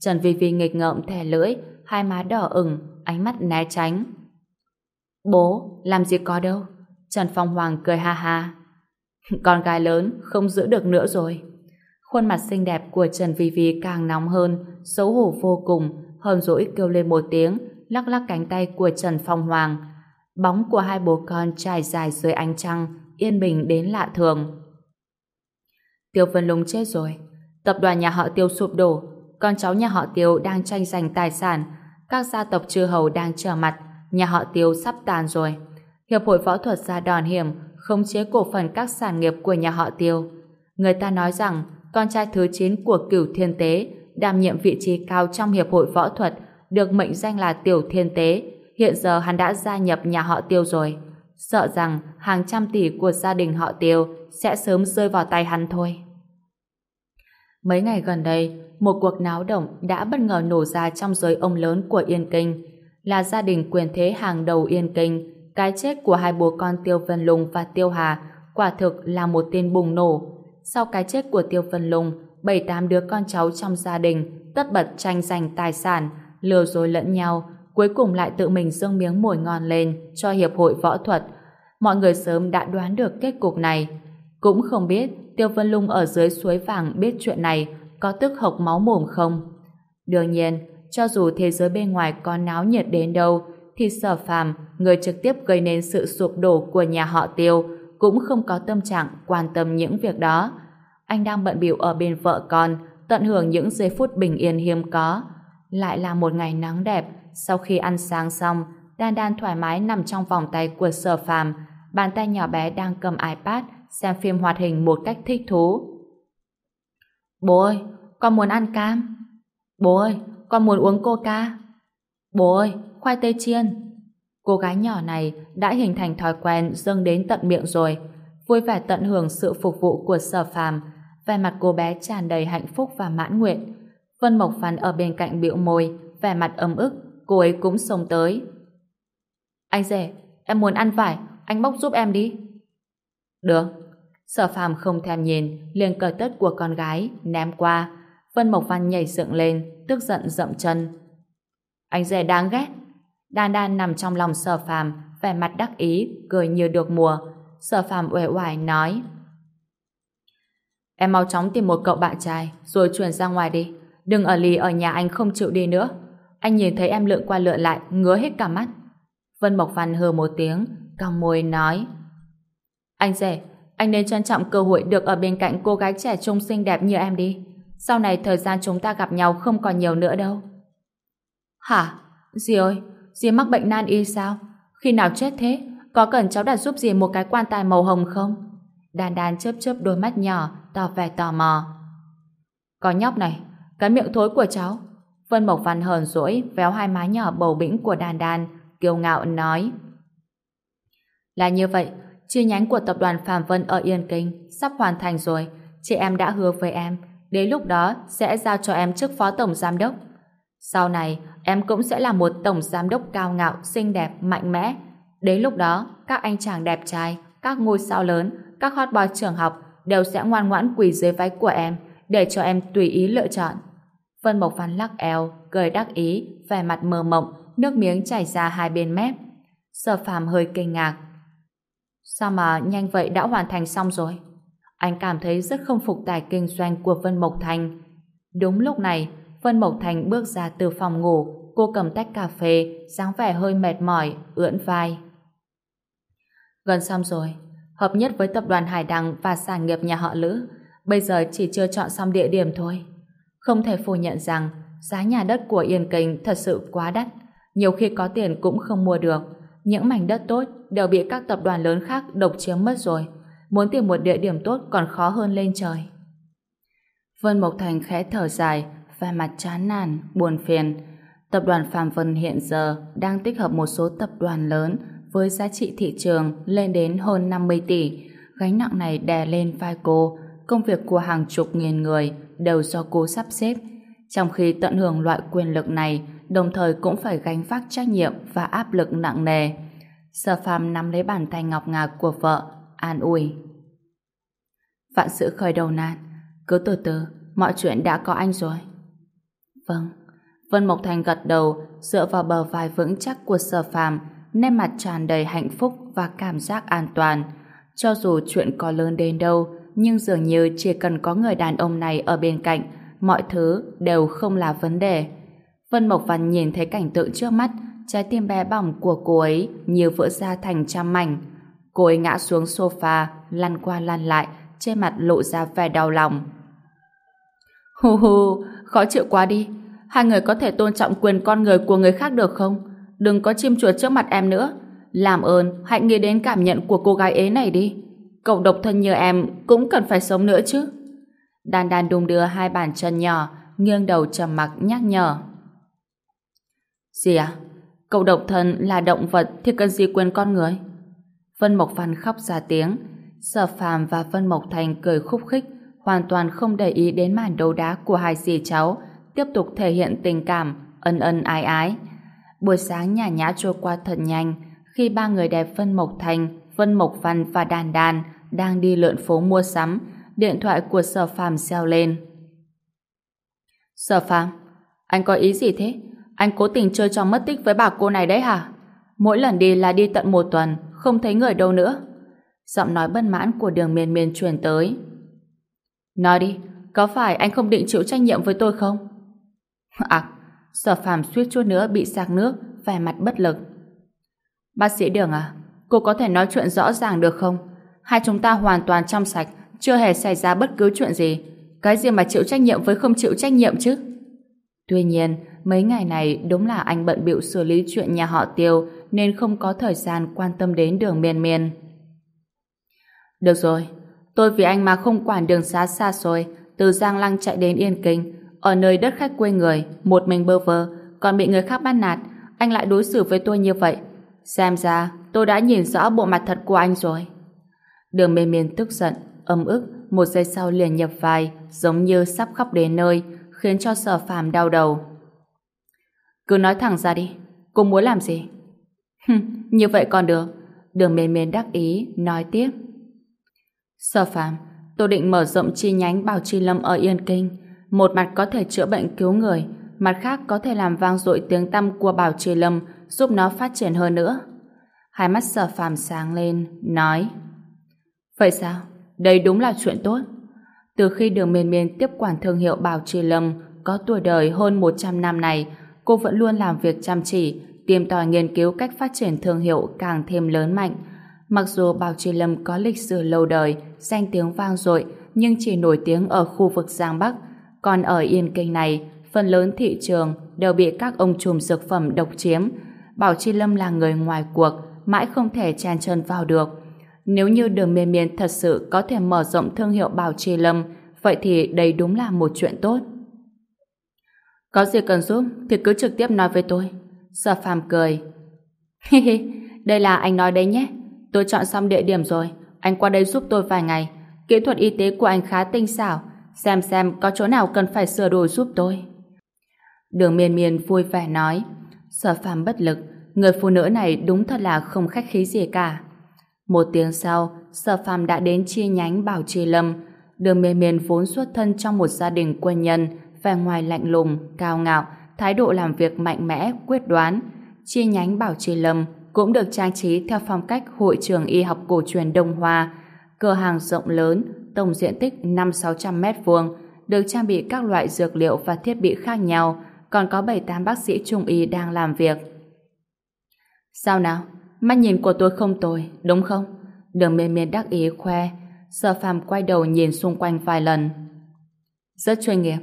Trần Vi Vi nghịch ngợm thẻ lưỡi, hai má đỏ ửng, ánh mắt né tránh. Bố, làm gì có đâu. Trần Phong Hoàng cười ha ha. Con gái lớn không giữ được nữa rồi. Khuôn mặt xinh đẹp của Trần Vi Vi càng nóng hơn, xấu hổ vô cùng, hờn dỗi kêu lên một tiếng, lắc lắc cánh tay của Trần Phong Hoàng. Bóng của hai bố con trải dài dưới ánh trăng, yên bình đến lạ thường. Tiêu Vân Lung chết rồi. Tập đoàn nhà họ Tiêu sụp đổ, con cháu nhà họ Tiêu đang tranh giành tài sản, các gia tộc chư hầu đang trở mặt, nhà họ Tiêu sắp tàn rồi. Hiệp hội võ thuật ra đòn hiểm, khống chế cổ phần các sản nghiệp của nhà họ Tiêu. Người ta nói rằng con trai thứ 9 của cửu thiên tế đảm nhiệm vị trí cao trong hiệp hội võ thuật được mệnh danh là tiểu thiên tế. Hiện giờ hắn đã gia nhập nhà họ Tiêu rồi. Sợ rằng hàng trăm tỷ của gia đình họ Tiêu sẽ sớm rơi vào tay hắn thôi. Mấy ngày gần đây, một cuộc náo động đã bất ngờ nổ ra trong giới ông lớn của Yên Kinh, là gia đình quyền thế hàng đầu Yên Kinh. Cái chết của hai bố con Tiêu Vân Lùng và Tiêu Hà quả thực là một tin bùng nổ. Sau cái chết của Tiêu Vân Lùng, bảy tám đứa con cháu trong gia đình tất bật tranh giành tài sản, lừa dối lẫn nhau, cuối cùng lại tự mình dâng miếng mồi ngon lên cho Hiệp hội Võ thuật. Mọi người sớm đã đoán được kết cục này. Cũng không biết Tiêu Vân Lung ở dưới suối vàng biết chuyện này có tức hộc máu mồm không. Đương nhiên, cho dù thế giới bên ngoài có náo nhiệt đến đâu, thì sở phàm, người trực tiếp gây nên sự sụp đổ của nhà họ Tiêu, cũng không có tâm trạng quan tâm những việc đó. Anh đang bận biểu ở bên vợ con, tận hưởng những giây phút bình yên hiếm có. Lại là một ngày nắng đẹp, sau khi ăn sáng xong, Đan Đan thoải mái nằm trong vòng tay của sở phàm, bàn tay nhỏ bé đang cầm iPad, xem phim hoạt hình một cách thích thú. Bố ơi, con muốn ăn cam. Bố ơi, con muốn uống coca. Bố ơi, khoai tây chiên. Cô gái nhỏ này đã hình thành thói quen dâng đến tận miệng rồi, vui vẻ tận hưởng sự phục vụ của sở phàm, vẻ mặt cô bé tràn đầy hạnh phúc và mãn nguyện. Vân Mộc Phan ở bên cạnh bĩu môi, vẻ mặt ấm ức, cô ấy cũng xông tới. Anh rể, em muốn ăn vải, anh bóc giúp em đi. Được. Sở phàm không thèm nhìn, liền cởi tất của con gái, ném qua. Vân Mộc Văn nhảy dựng lên, tức giận dậm chân. Anh rể đáng ghét. Đan đan nằm trong lòng sở phàm, vẻ mặt đắc ý, cười như được mùa. Sở phàm uể oải nói. Em mau chóng tìm một cậu bạn trai, rồi chuyển ra ngoài đi. Đừng ở lì ở nhà anh không chịu đi nữa. Anh nhìn thấy em lượn qua lượn lại, ngứa hết cả mắt. Vân Mộc Văn hừ một tiếng, cong môi nói. Anh rể, anh nên trân trọng cơ hội được ở bên cạnh cô gái trẻ trung xinh đẹp như em đi. Sau này thời gian chúng ta gặp nhau không còn nhiều nữa đâu. Hả? Dì ơi, dì mắc bệnh nan y sao? Khi nào chết thế? Có cần cháu đặt giúp dì một cái quan tài màu hồng không? Đàn đàn chớp chớp đôi mắt nhỏ, tỏ vẻ tò mò. Có nhóc này, cái miệng thối của cháu. Vân Mộc Văn hờn rỗi, véo hai má nhỏ bầu bĩnh của đàn đàn, kiêu ngạo nói. Là như vậy, chi nhánh của tập đoàn Phạm Vân ở Yên Kinh sắp hoàn thành rồi. Chị em đã hứa với em, đến lúc đó sẽ giao cho em chức phó tổng giám đốc. Sau này, em cũng sẽ là một tổng giám đốc cao ngạo, xinh đẹp, mạnh mẽ. Đến lúc đó, các anh chàng đẹp trai, các ngôi sao lớn, các hot boy trường học đều sẽ ngoan ngoãn quỳ dưới váy của em để cho em tùy ý lựa chọn. Vân Mộc Văn lắc eo, cười đắc ý, vẻ mặt mờ mộng, nước miếng chảy ra hai bên mép. Sở phàm hơi kinh ngạc, Sao mà nhanh vậy đã hoàn thành xong rồi? Anh cảm thấy rất không phục tài kinh doanh của Vân Mộc Thành. Đúng lúc này, Vân Mộc Thành bước ra từ phòng ngủ, cô cầm tách cà phê, dáng vẻ hơi mệt mỏi, ưỡn vai. Gần xong rồi, hợp nhất với tập đoàn Hải Đăng và sản nghiệp nhà họ Lữ, bây giờ chỉ chưa chọn xong địa điểm thôi. Không thể phủ nhận rằng giá nhà đất của Yên Kinh thật sự quá đắt, nhiều khi có tiền cũng không mua được. Những mảnh đất tốt đều bị các tập đoàn lớn khác độc chiếm mất rồi. Muốn tìm một địa điểm tốt còn khó hơn lên trời. Vân Mộc Thành khẽ thở dài, vẻ mặt chán nản, buồn phiền. Tập đoàn Phạm Vân hiện giờ đang tích hợp một số tập đoàn lớn với giá trị thị trường lên đến hơn 50 tỷ. Gánh nặng này đè lên vai cô, công việc của hàng chục nghìn người đều do cô sắp xếp. Trong khi tận hưởng loại quyền lực này, đồng thời cũng phải gánh vác trách nhiệm và áp lực nặng nề. Sở phàm nắm lấy bàn tay ngọc ngà của vợ, an ủi. Vạn sự khởi đầu nan, cứ từ từ, mọi chuyện đã có anh rồi. Vâng. Vân Mộc Thành gật đầu, dựa vào bờ vai vững chắc của sở phàm, nét mặt tràn đầy hạnh phúc và cảm giác an toàn. Cho dù chuyện có lớn đến đâu, nhưng dường như chỉ cần có người đàn ông này ở bên cạnh, mọi thứ đều không là vấn đề. Vân Mộc Văn nhìn thấy cảnh tượng trước mắt, trái tim bé bỏng của cô ấy như vỡ ra thành trăm mảnh. Cô ấy ngã xuống sofa, lăn qua lăn lại, trên mặt lộ ra vẻ đau lòng. Hù hù, khó chịu quá đi. Hai người có thể tôn trọng quyền con người của người khác được không? Đừng có chim chuột trước mặt em nữa. Làm ơn, hãy nghĩ đến cảm nhận của cô gái ế này đi. Cậu độc thân như em cũng cần phải sống nữa chứ. đan đan đùng đưa hai bàn chân nhỏ, nghiêng đầu trầm mặc nhắc nhở. Gì à? Cậu độc thân là động vật thì cần gì quyền con người? Vân Mộc Văn khóc ra tiếng. Sở Phàm và Vân Mộc Thành cười khúc khích, hoàn toàn không để ý đến màn đấu đá của hai dì cháu, tiếp tục thể hiện tình cảm, ân ân ái ái. Buổi sáng nhả nhã trôi qua thật nhanh, khi ba người đẹp Vân Mộc Thành, Vân Mộc Văn và Đàn Đàn đang đi lượn phố mua sắm, điện thoại của Sở Phàm reo lên. Sở Phàm, anh có ý gì thế? Anh cố tình chơi trò mất tích với bà cô này đấy hả? Mỗi lần đi là đi tận một tuần, không thấy người đâu nữa. Giọng nói bất mãn của đường miền miền truyền tới. Nói đi, có phải anh không định chịu trách nhiệm với tôi không? À, sở phàm suýt chút nữa bị sạc nước, vẻ mặt bất lực. Bác sĩ Đường à, cô có thể nói chuyện rõ ràng được không? Hai chúng ta hoàn toàn trong sạch, chưa hề xảy ra bất cứ chuyện gì. Cái gì mà chịu trách nhiệm với không chịu trách nhiệm chứ? Tuy nhiên, mấy ngày này đúng là anh bận bịu xử lý chuyện nhà họ Tiêu nên không có thời gian quan tâm đến đường miền miền. Được rồi, tôi vì anh mà không quản đường xa xa xôi, từ Giang Lăng chạy đến Yên Kinh, ở nơi đất khách quê người, một mình bơ vơ, còn bị người khác bắt nạt, anh lại đối xử với tôi như vậy. Xem ra, tôi đã nhìn rõ bộ mặt thật của anh rồi. Đường miên miên tức giận, âm ức, một giây sau liền nhập vai, giống như sắp khóc đến nơi, khiến cho sở phàm đau đầu. Cứ nói thẳng ra đi, cô muốn làm gì? như vậy còn được. Đường miên miên đắc ý, nói tiếp. Sở phàm, tôi định mở rộng chi nhánh Bảo Chi Lâm ở Yên Kinh. Một mặt có thể chữa bệnh cứu người, mặt khác có thể làm vang dội tiếng tăm của Bảo Trì Lâm giúp nó phát triển hơn nữa. Hai mắt sở phàm sáng lên, nói Vậy sao? Đây đúng là chuyện tốt. Từ khi đường miền miền tiếp quản thương hiệu Bảo Trì Lâm có tuổi đời hơn 100 năm này, cô vẫn luôn làm việc chăm chỉ, tìm tòi nghiên cứu cách phát triển thương hiệu càng thêm lớn mạnh. Mặc dù Bảo Trì Lâm có lịch sử lâu đời, danh tiếng vang dội, nhưng chỉ nổi tiếng ở khu vực Giang Bắc, còn ở Yên Kinh này, phần lớn thị trường đều bị các ông trùm dược phẩm độc chiếm. Bảo Chi Lâm là người ngoài cuộc, mãi không thể chen chân vào được. Nếu như đường miên miên thật sự có thể mở rộng thương hiệu Bảo Chi Lâm, vậy thì đây đúng là một chuyện tốt. Có gì cần giúp thì cứ trực tiếp nói với tôi. Sở phàm cười. Hi hi, đây là anh nói đấy nhé. Tôi chọn xong địa điểm rồi. Anh qua đây giúp tôi vài ngày. Kỹ thuật y tế của anh khá tinh xảo xem xem có chỗ nào cần phải sửa đổi giúp tôi. Đường miên miên vui vẻ nói, sở phàm bất lực, người phụ nữ này đúng thật là không khách khí gì cả. Một tiếng sau, sở phàm đã đến chi nhánh Bảo Trì Lâm. Đường miên miên vốn xuất thân trong một gia đình quân nhân, vẻ ngoài lạnh lùng, cao ngạo, thái độ làm việc mạnh mẽ, quyết đoán. Chi nhánh Bảo Trì Lâm cũng được trang trí theo phong cách hội trường y học cổ truyền Đông Hoa, cửa hàng rộng lớn, tổng diện tích 5-600 mét vuông, được trang bị các loại dược liệu và thiết bị khác nhau, còn có 7-8 bác sĩ trung y đang làm việc. Sao nào? Mắt nhìn của tôi không tồi, đúng không? Đường miên miên đắc ý khoe, sở phàm quay đầu nhìn xung quanh vài lần. Rất chuyên nghiệp.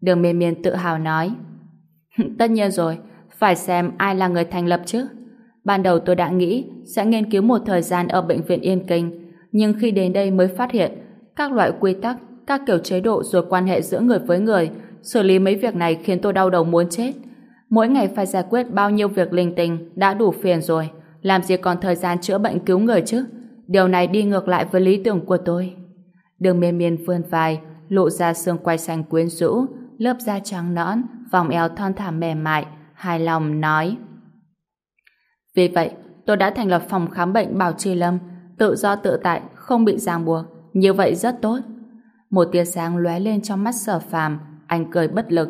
Đường miên miên tự hào nói. Tất nhiên rồi, phải xem ai là người thành lập chứ. Ban đầu tôi đã nghĩ sẽ nghiên cứu một thời gian ở bệnh viện Yên Kinh, nhưng khi đến đây mới phát hiện các loại quy tắc, các kiểu chế độ rồi quan hệ giữa người với người, xử lý mấy việc này khiến tôi đau đầu muốn chết. Mỗi ngày phải giải quyết bao nhiêu việc linh tinh đã đủ phiền rồi, làm gì còn thời gian chữa bệnh cứu người chứ? Điều này đi ngược lại với lý tưởng của tôi. Đường miên miên vươn vai, lộ ra xương quai xanh quyến rũ, lớp da trắng nõn, vòng eo thon thả mềm mại, hài lòng nói. Vì vậy, tôi đã thành lập phòng khám bệnh Bảo Trì Lâm, tự do tự tại, không bị ràng buộc. Như vậy rất tốt. Một tia sáng lóe lên trong mắt sở phàm, anh cười bất lực.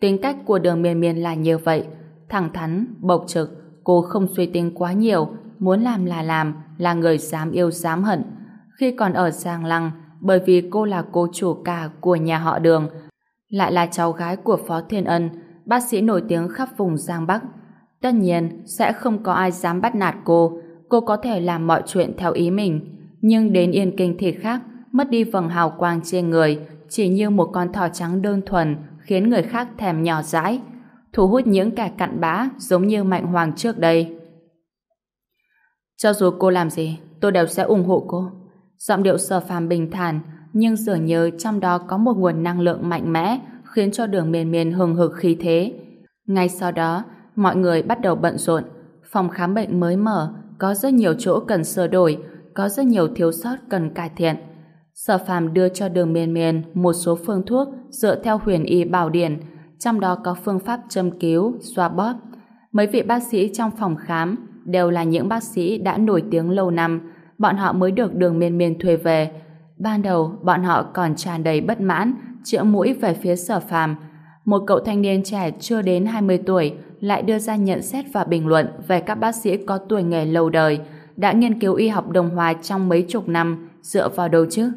Tính cách của đường miền miền là như vậy, thẳng thắn, bộc trực, cô không suy tính quá nhiều, muốn làm là làm, là người dám yêu dám hận. Khi còn ở Giang Lăng, bởi vì cô là cô chủ cả của nhà họ đường, lại là cháu gái của Phó Thiên Ân, bác sĩ nổi tiếng khắp vùng Giang Bắc. Tất nhiên, sẽ không có ai dám bắt nạt cô, cô có thể làm mọi chuyện theo ý mình. Nhưng đến Yên Kinh thì khác, mất đi vầng hào quang trên người, chỉ như một con thỏ trắng đơn thuần, khiến người khác thèm nhỏ dãi, thu hút những kẻ cặn bã giống như Mạnh Hoàng trước đây. Cho dù cô làm gì, tôi đều sẽ ủng hộ cô. Giọng điệu sở phàm bình thản, nhưng dường như trong đó có một nguồn năng lượng mạnh mẽ khiến cho đường miền miền hừng hực khí thế. Ngay sau đó, mọi người bắt đầu bận rộn. Phòng khám bệnh mới mở, có rất nhiều chỗ cần sửa đổi, có rất nhiều thiếu sót cần cải thiện. Sở phàm đưa cho đường miền miền một số phương thuốc dựa theo huyền y bảo điển, trong đó có phương pháp châm cứu, xoa bóp. Mấy vị bác sĩ trong phòng khám đều là những bác sĩ đã nổi tiếng lâu năm, bọn họ mới được đường miền miền thuê về. Ban đầu, bọn họ còn tràn đầy bất mãn, chĩa mũi về phía sở phàm. Một cậu thanh niên trẻ chưa đến 20 tuổi lại đưa ra nhận xét và bình luận về các bác sĩ có tuổi nghề lâu đời, đã nghiên cứu y học đồng hòa trong mấy chục năm, dựa vào đâu chứ?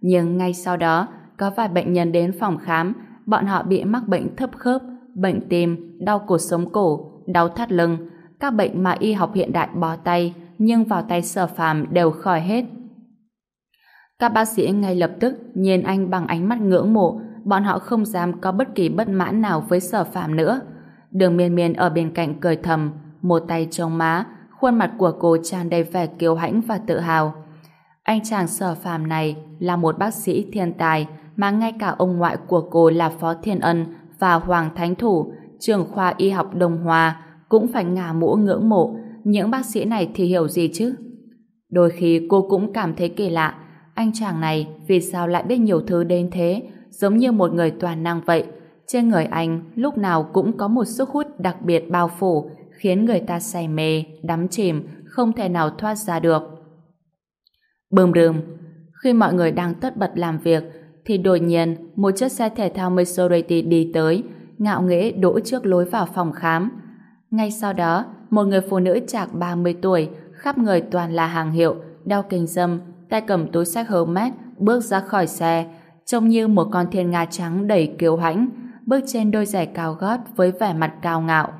Nhưng ngay sau đó, có vài bệnh nhân đến phòng khám, bọn họ bị mắc bệnh thấp khớp, bệnh tim, đau cột sống cổ, đau thắt lưng, các bệnh mà y học hiện đại bó tay, nhưng vào tay sở phàm đều khỏi hết. Các bác sĩ ngay lập tức nhìn anh bằng ánh mắt ngưỡng mộ, bọn họ không dám có bất kỳ bất mãn nào với sở phàm nữa. Đường miên miên ở bên cạnh cười thầm, một tay trong má, khuôn mặt của cô tràn đầy vẻ kiêu hãnh và tự hào. Anh chàng sở phàm này là một bác sĩ thiên tài mà ngay cả ông ngoại của cô là Phó Thiên Ân và Hoàng Thánh Thủ, trường khoa y học Đông Hòa cũng phải ngả mũ ngưỡng mộ. Những bác sĩ này thì hiểu gì chứ? Đôi khi cô cũng cảm thấy kỳ lạ. Anh chàng này vì sao lại biết nhiều thứ đến thế giống như một người toàn năng vậy. Trên người anh lúc nào cũng có một sức hút đặc biệt bao phủ khiến người ta say mê, đắm chìm, không thể nào thoát ra được. Bơm rơm, khi mọi người đang tất bật làm việc, thì đột nhiên một chiếc xe thể thao Maserati đi tới, ngạo nghễ đỗ trước lối vào phòng khám. Ngay sau đó, một người phụ nữ chạc 30 tuổi, khắp người toàn là hàng hiệu, đeo kính dâm, tay cầm túi sách Hermes, bước ra khỏi xe, trông như một con thiên nga trắng đầy kiêu hãnh, bước trên đôi giày cao gót với vẻ mặt cao ngạo.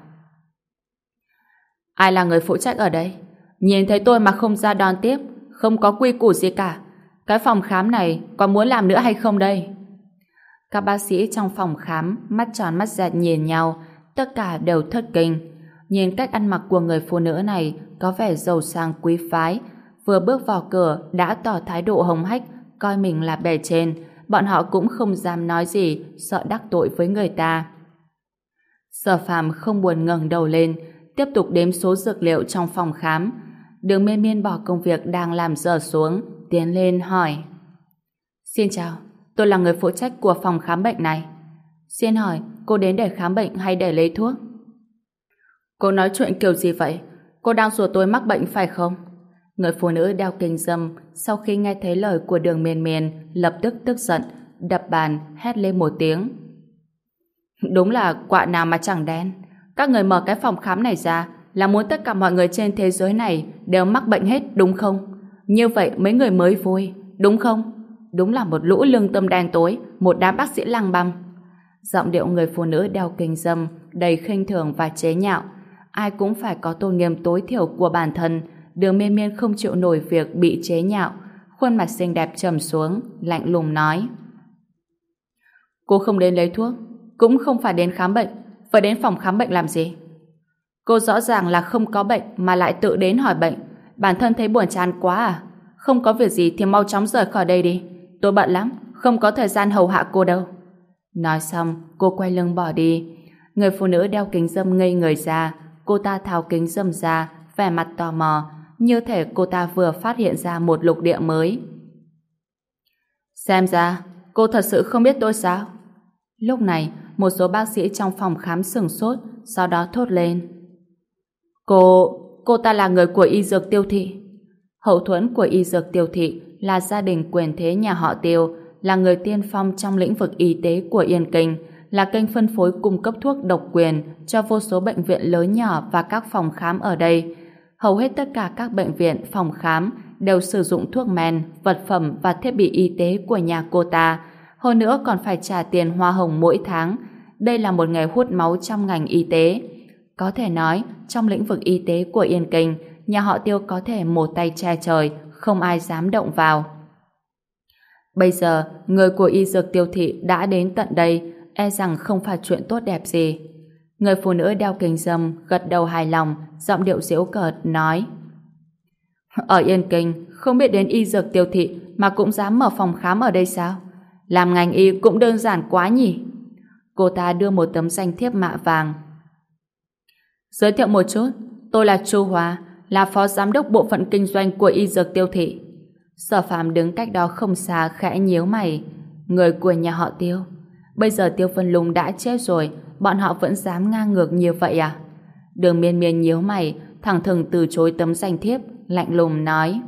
Ai là người phụ trách ở đây? Nhìn thấy tôi mà không ra đón tiếp, không có quy củ gì cả. Cái phòng khám này có muốn làm nữa hay không đây? Các bác sĩ trong phòng khám mắt tròn mắt dẹt nhìn nhau, tất cả đều thất kinh. Nhìn cách ăn mặc của người phụ nữ này có vẻ giàu sang quý phái, vừa bước vào cửa đã tỏ thái độ hồng hách, coi mình là bề trên, bọn họ cũng không dám nói gì, sợ đắc tội với người ta. Sở phàm không buồn ngẩng đầu lên, tiếp tục đếm số dược liệu trong phòng khám. Đường miên miên bỏ công việc đang làm dở xuống, tiến lên hỏi. Xin chào, tôi là người phụ trách của phòng khám bệnh này. Xin hỏi, cô đến để khám bệnh hay để lấy thuốc? Cô nói chuyện kiểu gì vậy? Cô đang rủa tôi mắc bệnh phải không? Người phụ nữ đeo kính dâm sau khi nghe thấy lời của đường miền miền lập tức tức giận, đập bàn, hét lên một tiếng. Đúng là quạ nào mà chẳng đen. Các người mở cái phòng khám này ra là muốn tất cả mọi người trên thế giới này đều mắc bệnh hết, đúng không? Như vậy mấy người mới vui, đúng không? Đúng là một lũ lương tâm đen tối, một đám bác sĩ lăng băm. Giọng điệu người phụ nữ đeo kính dâm, đầy khinh thường và chế nhạo. Ai cũng phải có tôn nghiêm tối thiểu của bản thân, đường miên miên không chịu nổi việc bị chế nhạo. Khuôn mặt xinh đẹp trầm xuống, lạnh lùng nói. Cô không đến lấy thuốc, cũng không phải đến khám bệnh, phải đến phòng khám bệnh làm gì? Cô rõ ràng là không có bệnh mà lại tự đến hỏi bệnh. Bản thân thấy buồn chán quá à? Không có việc gì thì mau chóng rời khỏi đây đi. Tôi bận lắm, không có thời gian hầu hạ cô đâu. Nói xong, cô quay lưng bỏ đi. Người phụ nữ đeo kính dâm ngây người ra, cô ta tháo kính dâm ra, vẻ mặt tò mò, như thể cô ta vừa phát hiện ra một lục địa mới. Xem ra, cô thật sự không biết tôi sao? Lúc này, một số bác sĩ trong phòng khám sừng sốt, sau đó thốt lên. Cô, cô ta là người của y dược tiêu thị. Hậu thuẫn của y dược tiêu thị là gia đình quyền thế nhà họ tiêu, là người tiên phong trong lĩnh vực y tế của Yên Kinh, là kênh phân phối cung cấp thuốc độc quyền cho vô số bệnh viện lớn nhỏ và các phòng khám ở đây. Hầu hết tất cả các bệnh viện, phòng khám đều sử dụng thuốc men, vật phẩm và thiết bị y tế của nhà cô ta. Hơn nữa còn phải trả tiền hoa hồng mỗi tháng. Đây là một nghề hút máu trong ngành y tế. Có thể nói, trong lĩnh vực y tế của Yên Kinh, nhà họ Tiêu có thể một tay che trời, không ai dám động vào. Bây giờ, người của y dược tiêu thị đã đến tận đây, e rằng không phải chuyện tốt đẹp gì. Người phụ nữ đeo kính dâm, gật đầu hài lòng, giọng điệu giễu cợt, nói Ở Yên Kinh, không biết đến y dược tiêu thị mà cũng dám mở phòng khám ở đây sao? Làm ngành y cũng đơn giản quá nhỉ? Cô ta đưa một tấm danh thiếp mạ vàng. Giới thiệu một chút, tôi là Chu Hóa, là phó giám đốc bộ phận kinh doanh của y dược tiêu thị. Sở phàm đứng cách đó không xa khẽ nhíu mày. Người của nhà họ tiêu. Bây giờ tiêu phân lùng đã chết rồi, bọn họ vẫn dám ngang ngược như vậy à? Đường miên miên nhíu mày, thẳng thừng từ chối tấm danh thiếp, lạnh lùng nói.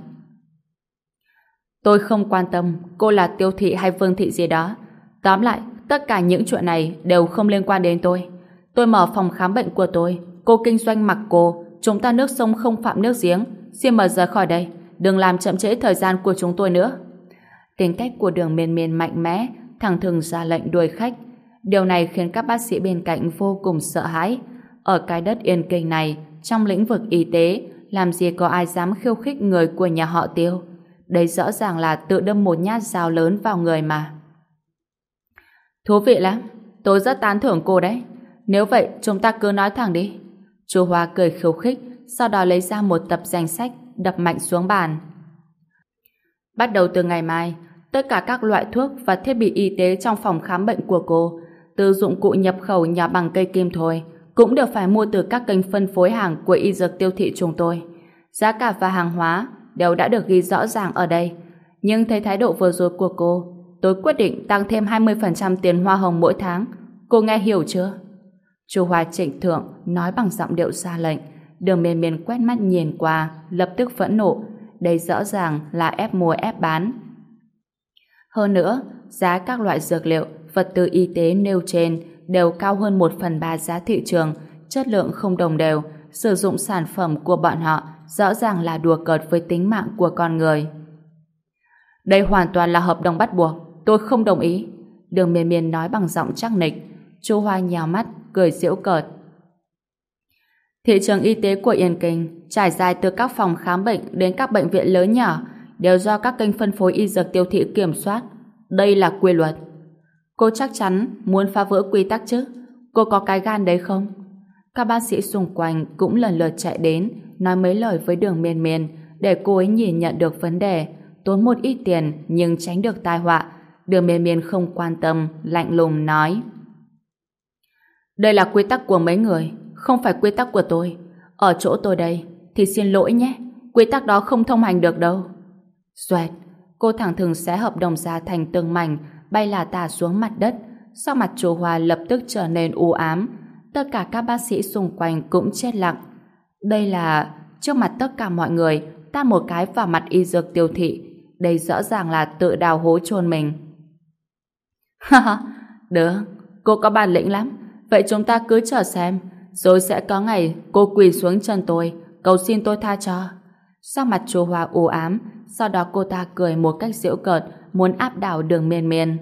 Tôi không quan tâm cô là tiêu thị hay vương thị gì đó. Tóm lại, tất cả những chuyện này đều không liên quan đến tôi. Tôi mở phòng khám bệnh của tôi, cô kinh doanh mặc cô, chúng ta nước sông không phạm nước giếng, xin mời rời khỏi đây, đừng làm chậm trễ thời gian của chúng tôi nữa. Tính cách của đường miên miên mạnh mẽ, thẳng thừng ra lệnh đuổi khách. Điều này khiến các bác sĩ bên cạnh vô cùng sợ hãi. Ở cái đất yên kinh này, trong lĩnh vực y tế, làm gì có ai dám khiêu khích người của nhà họ tiêu. Đây rõ ràng là tự đâm một nhát dao lớn vào người mà. Thú vị lắm, tôi rất tán thưởng cô đấy. Nếu vậy, chúng ta cứ nói thẳng đi. Chu Hoa cười khiêu khích, sau đó lấy ra một tập danh sách, đập mạnh xuống bàn. Bắt đầu từ ngày mai, tất cả các loại thuốc và thiết bị y tế trong phòng khám bệnh của cô, từ dụng cụ nhập khẩu nhà bằng cây kim thôi, cũng đều phải mua từ các kênh phân phối hàng của y dược tiêu thị chúng tôi. Giá cả và hàng hóa đều đã được ghi rõ ràng ở đây. Nhưng thấy thái độ vừa rồi của cô, tôi quyết định tăng thêm 20% tiền hoa hồng mỗi tháng. Cô nghe hiểu chưa? Chu Hoa trịnh thượng nói bằng giọng điệu xa lệnh. Đường miền miền quét mắt nhìn qua, lập tức phẫn nộ. Đây rõ ràng là ép mua ép bán. Hơn nữa, giá các loại dược liệu, vật tư y tế nêu trên đều cao hơn 1 phần 3 giá thị trường, chất lượng không đồng đều, sử dụng sản phẩm của bọn họ rõ ràng là đùa cợt với tính mạng của con người. Đây hoàn toàn là hợp đồng bắt buộc, tôi không đồng ý. Đường miên miên nói bằng giọng chắc nịch. Chu Hoa nhào mắt, cười giễu cợt. Thị trường y tế của Yên Kinh trải dài từ các phòng khám bệnh đến các bệnh viện lớn nhỏ đều do các kênh phân phối y dược tiêu thị kiểm soát. Đây là quy luật. Cô chắc chắn muốn phá vỡ quy tắc chứ? Cô có cái gan đấy không? Các bác sĩ xung quanh cũng lần lượt chạy đến nói mấy lời với đường miên miên để cô ấy nhìn nhận được vấn đề tốn một ít tiền nhưng tránh được tai họa. Đường miên miên không quan tâm, lạnh lùng nói đây là quy tắc của mấy người, không phải quy tắc của tôi. Ở chỗ tôi đây, thì xin lỗi nhé, quy tắc đó không thông hành được đâu. Xoẹt, cô thẳng thừng xé hợp đồng ra thành từng mảnh, bay là tả xuống mặt đất. Sau mặt chú Hoa lập tức trở nên u ám. Tất cả các bác sĩ xung quanh cũng chết lặng. Đây là, trước mặt tất cả mọi người, ta một cái vào mặt y dược tiêu thị. Đây rõ ràng là tự đào hố chôn mình. Ha ha, được, cô có bản lĩnh lắm. Vậy chúng ta cứ chờ xem, rồi sẽ có ngày cô quỳ xuống chân tôi, cầu xin tôi tha cho. Sắc mặt chùa Hoa u ám, sau đó cô ta cười một cách giễu cợt, muốn áp đảo đường miên miên.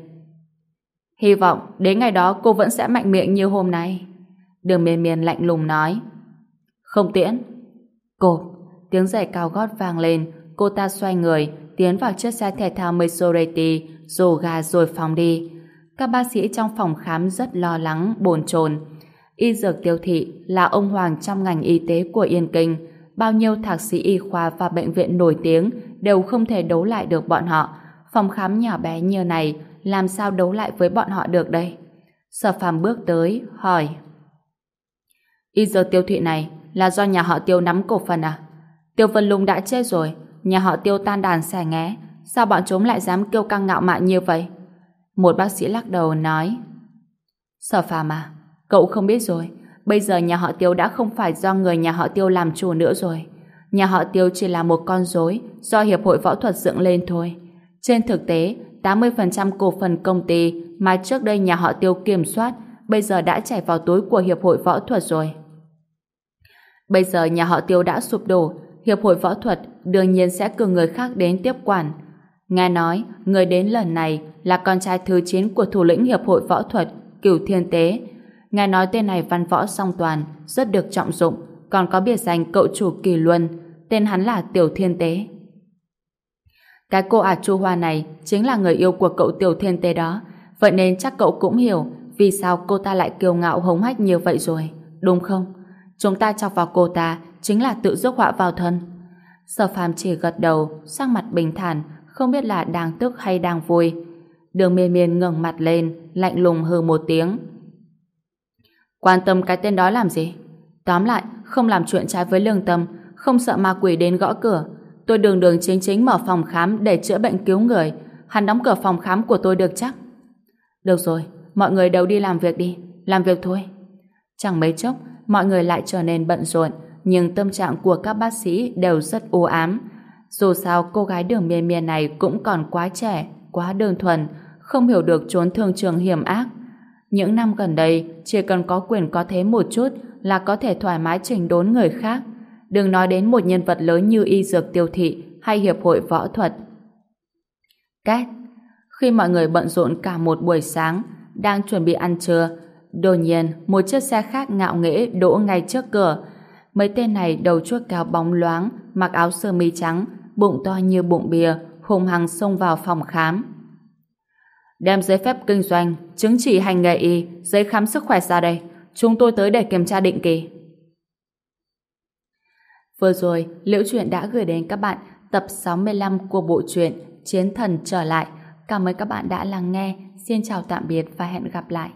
Hy vọng đến ngày đó cô vẫn sẽ mạnh miệng như hôm nay. Đường miên miên lạnh lùng nói. Không tiễn. Cô, tiếng giày cao gót vang lên, cô ta xoay người, tiến vào chiếc xe thể thao Maserati, rồ gà rồi phóng đi. Các bác sĩ trong phòng khám rất lo lắng, bồn chồn. Y dược tiêu thị là ông Hoàng trong ngành y tế của Yên Kinh. Bao nhiêu thạc sĩ y khoa và bệnh viện nổi tiếng đều không thể đấu lại được bọn họ. Phòng khám nhỏ bé như này làm sao đấu lại với bọn họ được đây? Sở phàm bước tới, hỏi. Y giờ tiêu thụy này là do nhà họ tiêu nắm cổ phần à? Tiêu Vân Lung đã chết rồi, nhà họ tiêu tan đàn xẻ nghé, sao bọn chúng lại dám kêu căng ngạo mạn như vậy? Một bác sĩ lắc đầu nói. Sở phàm à, cậu không biết rồi, bây giờ nhà họ tiêu đã không phải do người nhà họ tiêu làm chủ nữa rồi. Nhà họ tiêu chỉ là một con rối do Hiệp hội Võ thuật dựng lên thôi. Trên thực tế, 80% cổ phần công ty mà trước đây nhà họ tiêu kiểm soát bây giờ đã chảy vào túi của Hiệp hội Võ thuật rồi. Bây giờ nhà họ tiêu đã sụp đổ, Hiệp hội Võ thuật đương nhiên sẽ cử người khác đến tiếp quản. Nghe nói, người đến lần này là con trai thứ 9 của thủ lĩnh Hiệp hội Võ thuật, Cửu Thiên Tế. Nghe nói tên này văn võ song toàn, rất được trọng dụng, còn có biệt danh cậu chủ Kỳ Luân, tên hắn là Tiểu Thiên Tế. Cái cô ả Chu Hoa này chính là người yêu của cậu Tiểu Thiên Tế đó, vậy nên chắc cậu cũng hiểu vì sao cô ta lại kiêu ngạo hống hách như vậy rồi, đúng không? Chúng ta chọc vào cô ta chính là tự rước họa vào thân. Sở phàm chỉ gật đầu, sắc mặt bình thản, không biết là đang tức hay đang vui. Đường miên miên ngẩng mặt lên, lạnh lùng hừ một tiếng. Quan tâm cái tên đó làm gì? Tóm lại, không làm chuyện trái với lương tâm, không sợ ma quỷ đến gõ cửa. Tôi đường đường chính chính mở phòng khám để chữa bệnh cứu người. Hắn đóng cửa phòng khám của tôi được chắc. Được rồi, mọi người đều đi làm việc đi. Làm việc thôi. Chẳng mấy chốc, mọi người lại trở nên bận rộn, nhưng tâm trạng của các bác sĩ đều rất u ám. Dù sao cô gái đường miên miên này cũng còn quá trẻ, quá đơn thuần, không hiểu được trốn thương trường hiểm ác. Những năm gần đây, chỉ cần có quyền có thế một chút là có thể thoải mái chỉnh đốn người khác. Đừng nói đến một nhân vật lớn như y dược tiêu thị hay hiệp hội võ thuật. Cách Khi mọi người bận rộn cả một buổi sáng, đang chuẩn bị ăn trưa, đột nhiên một chiếc xe khác ngạo nghễ đỗ ngay trước cửa. Mấy tên này đầu chuốt cao bóng loáng, mặc áo sơ mi trắng, bụng to như bụng bìa, hùng hăng xông vào phòng khám. Đem giấy phép kinh doanh, chứng chỉ hành nghề y, giấy khám sức khỏe ra đây. Chúng tôi tới để kiểm tra định kỳ. Vừa rồi, Liễu Chuyện đã gửi đến các bạn tập 65 của bộ truyện Chiến Thần Trở Lại. Cảm ơn các bạn đã lắng nghe. Xin chào tạm biệt và hẹn gặp lại.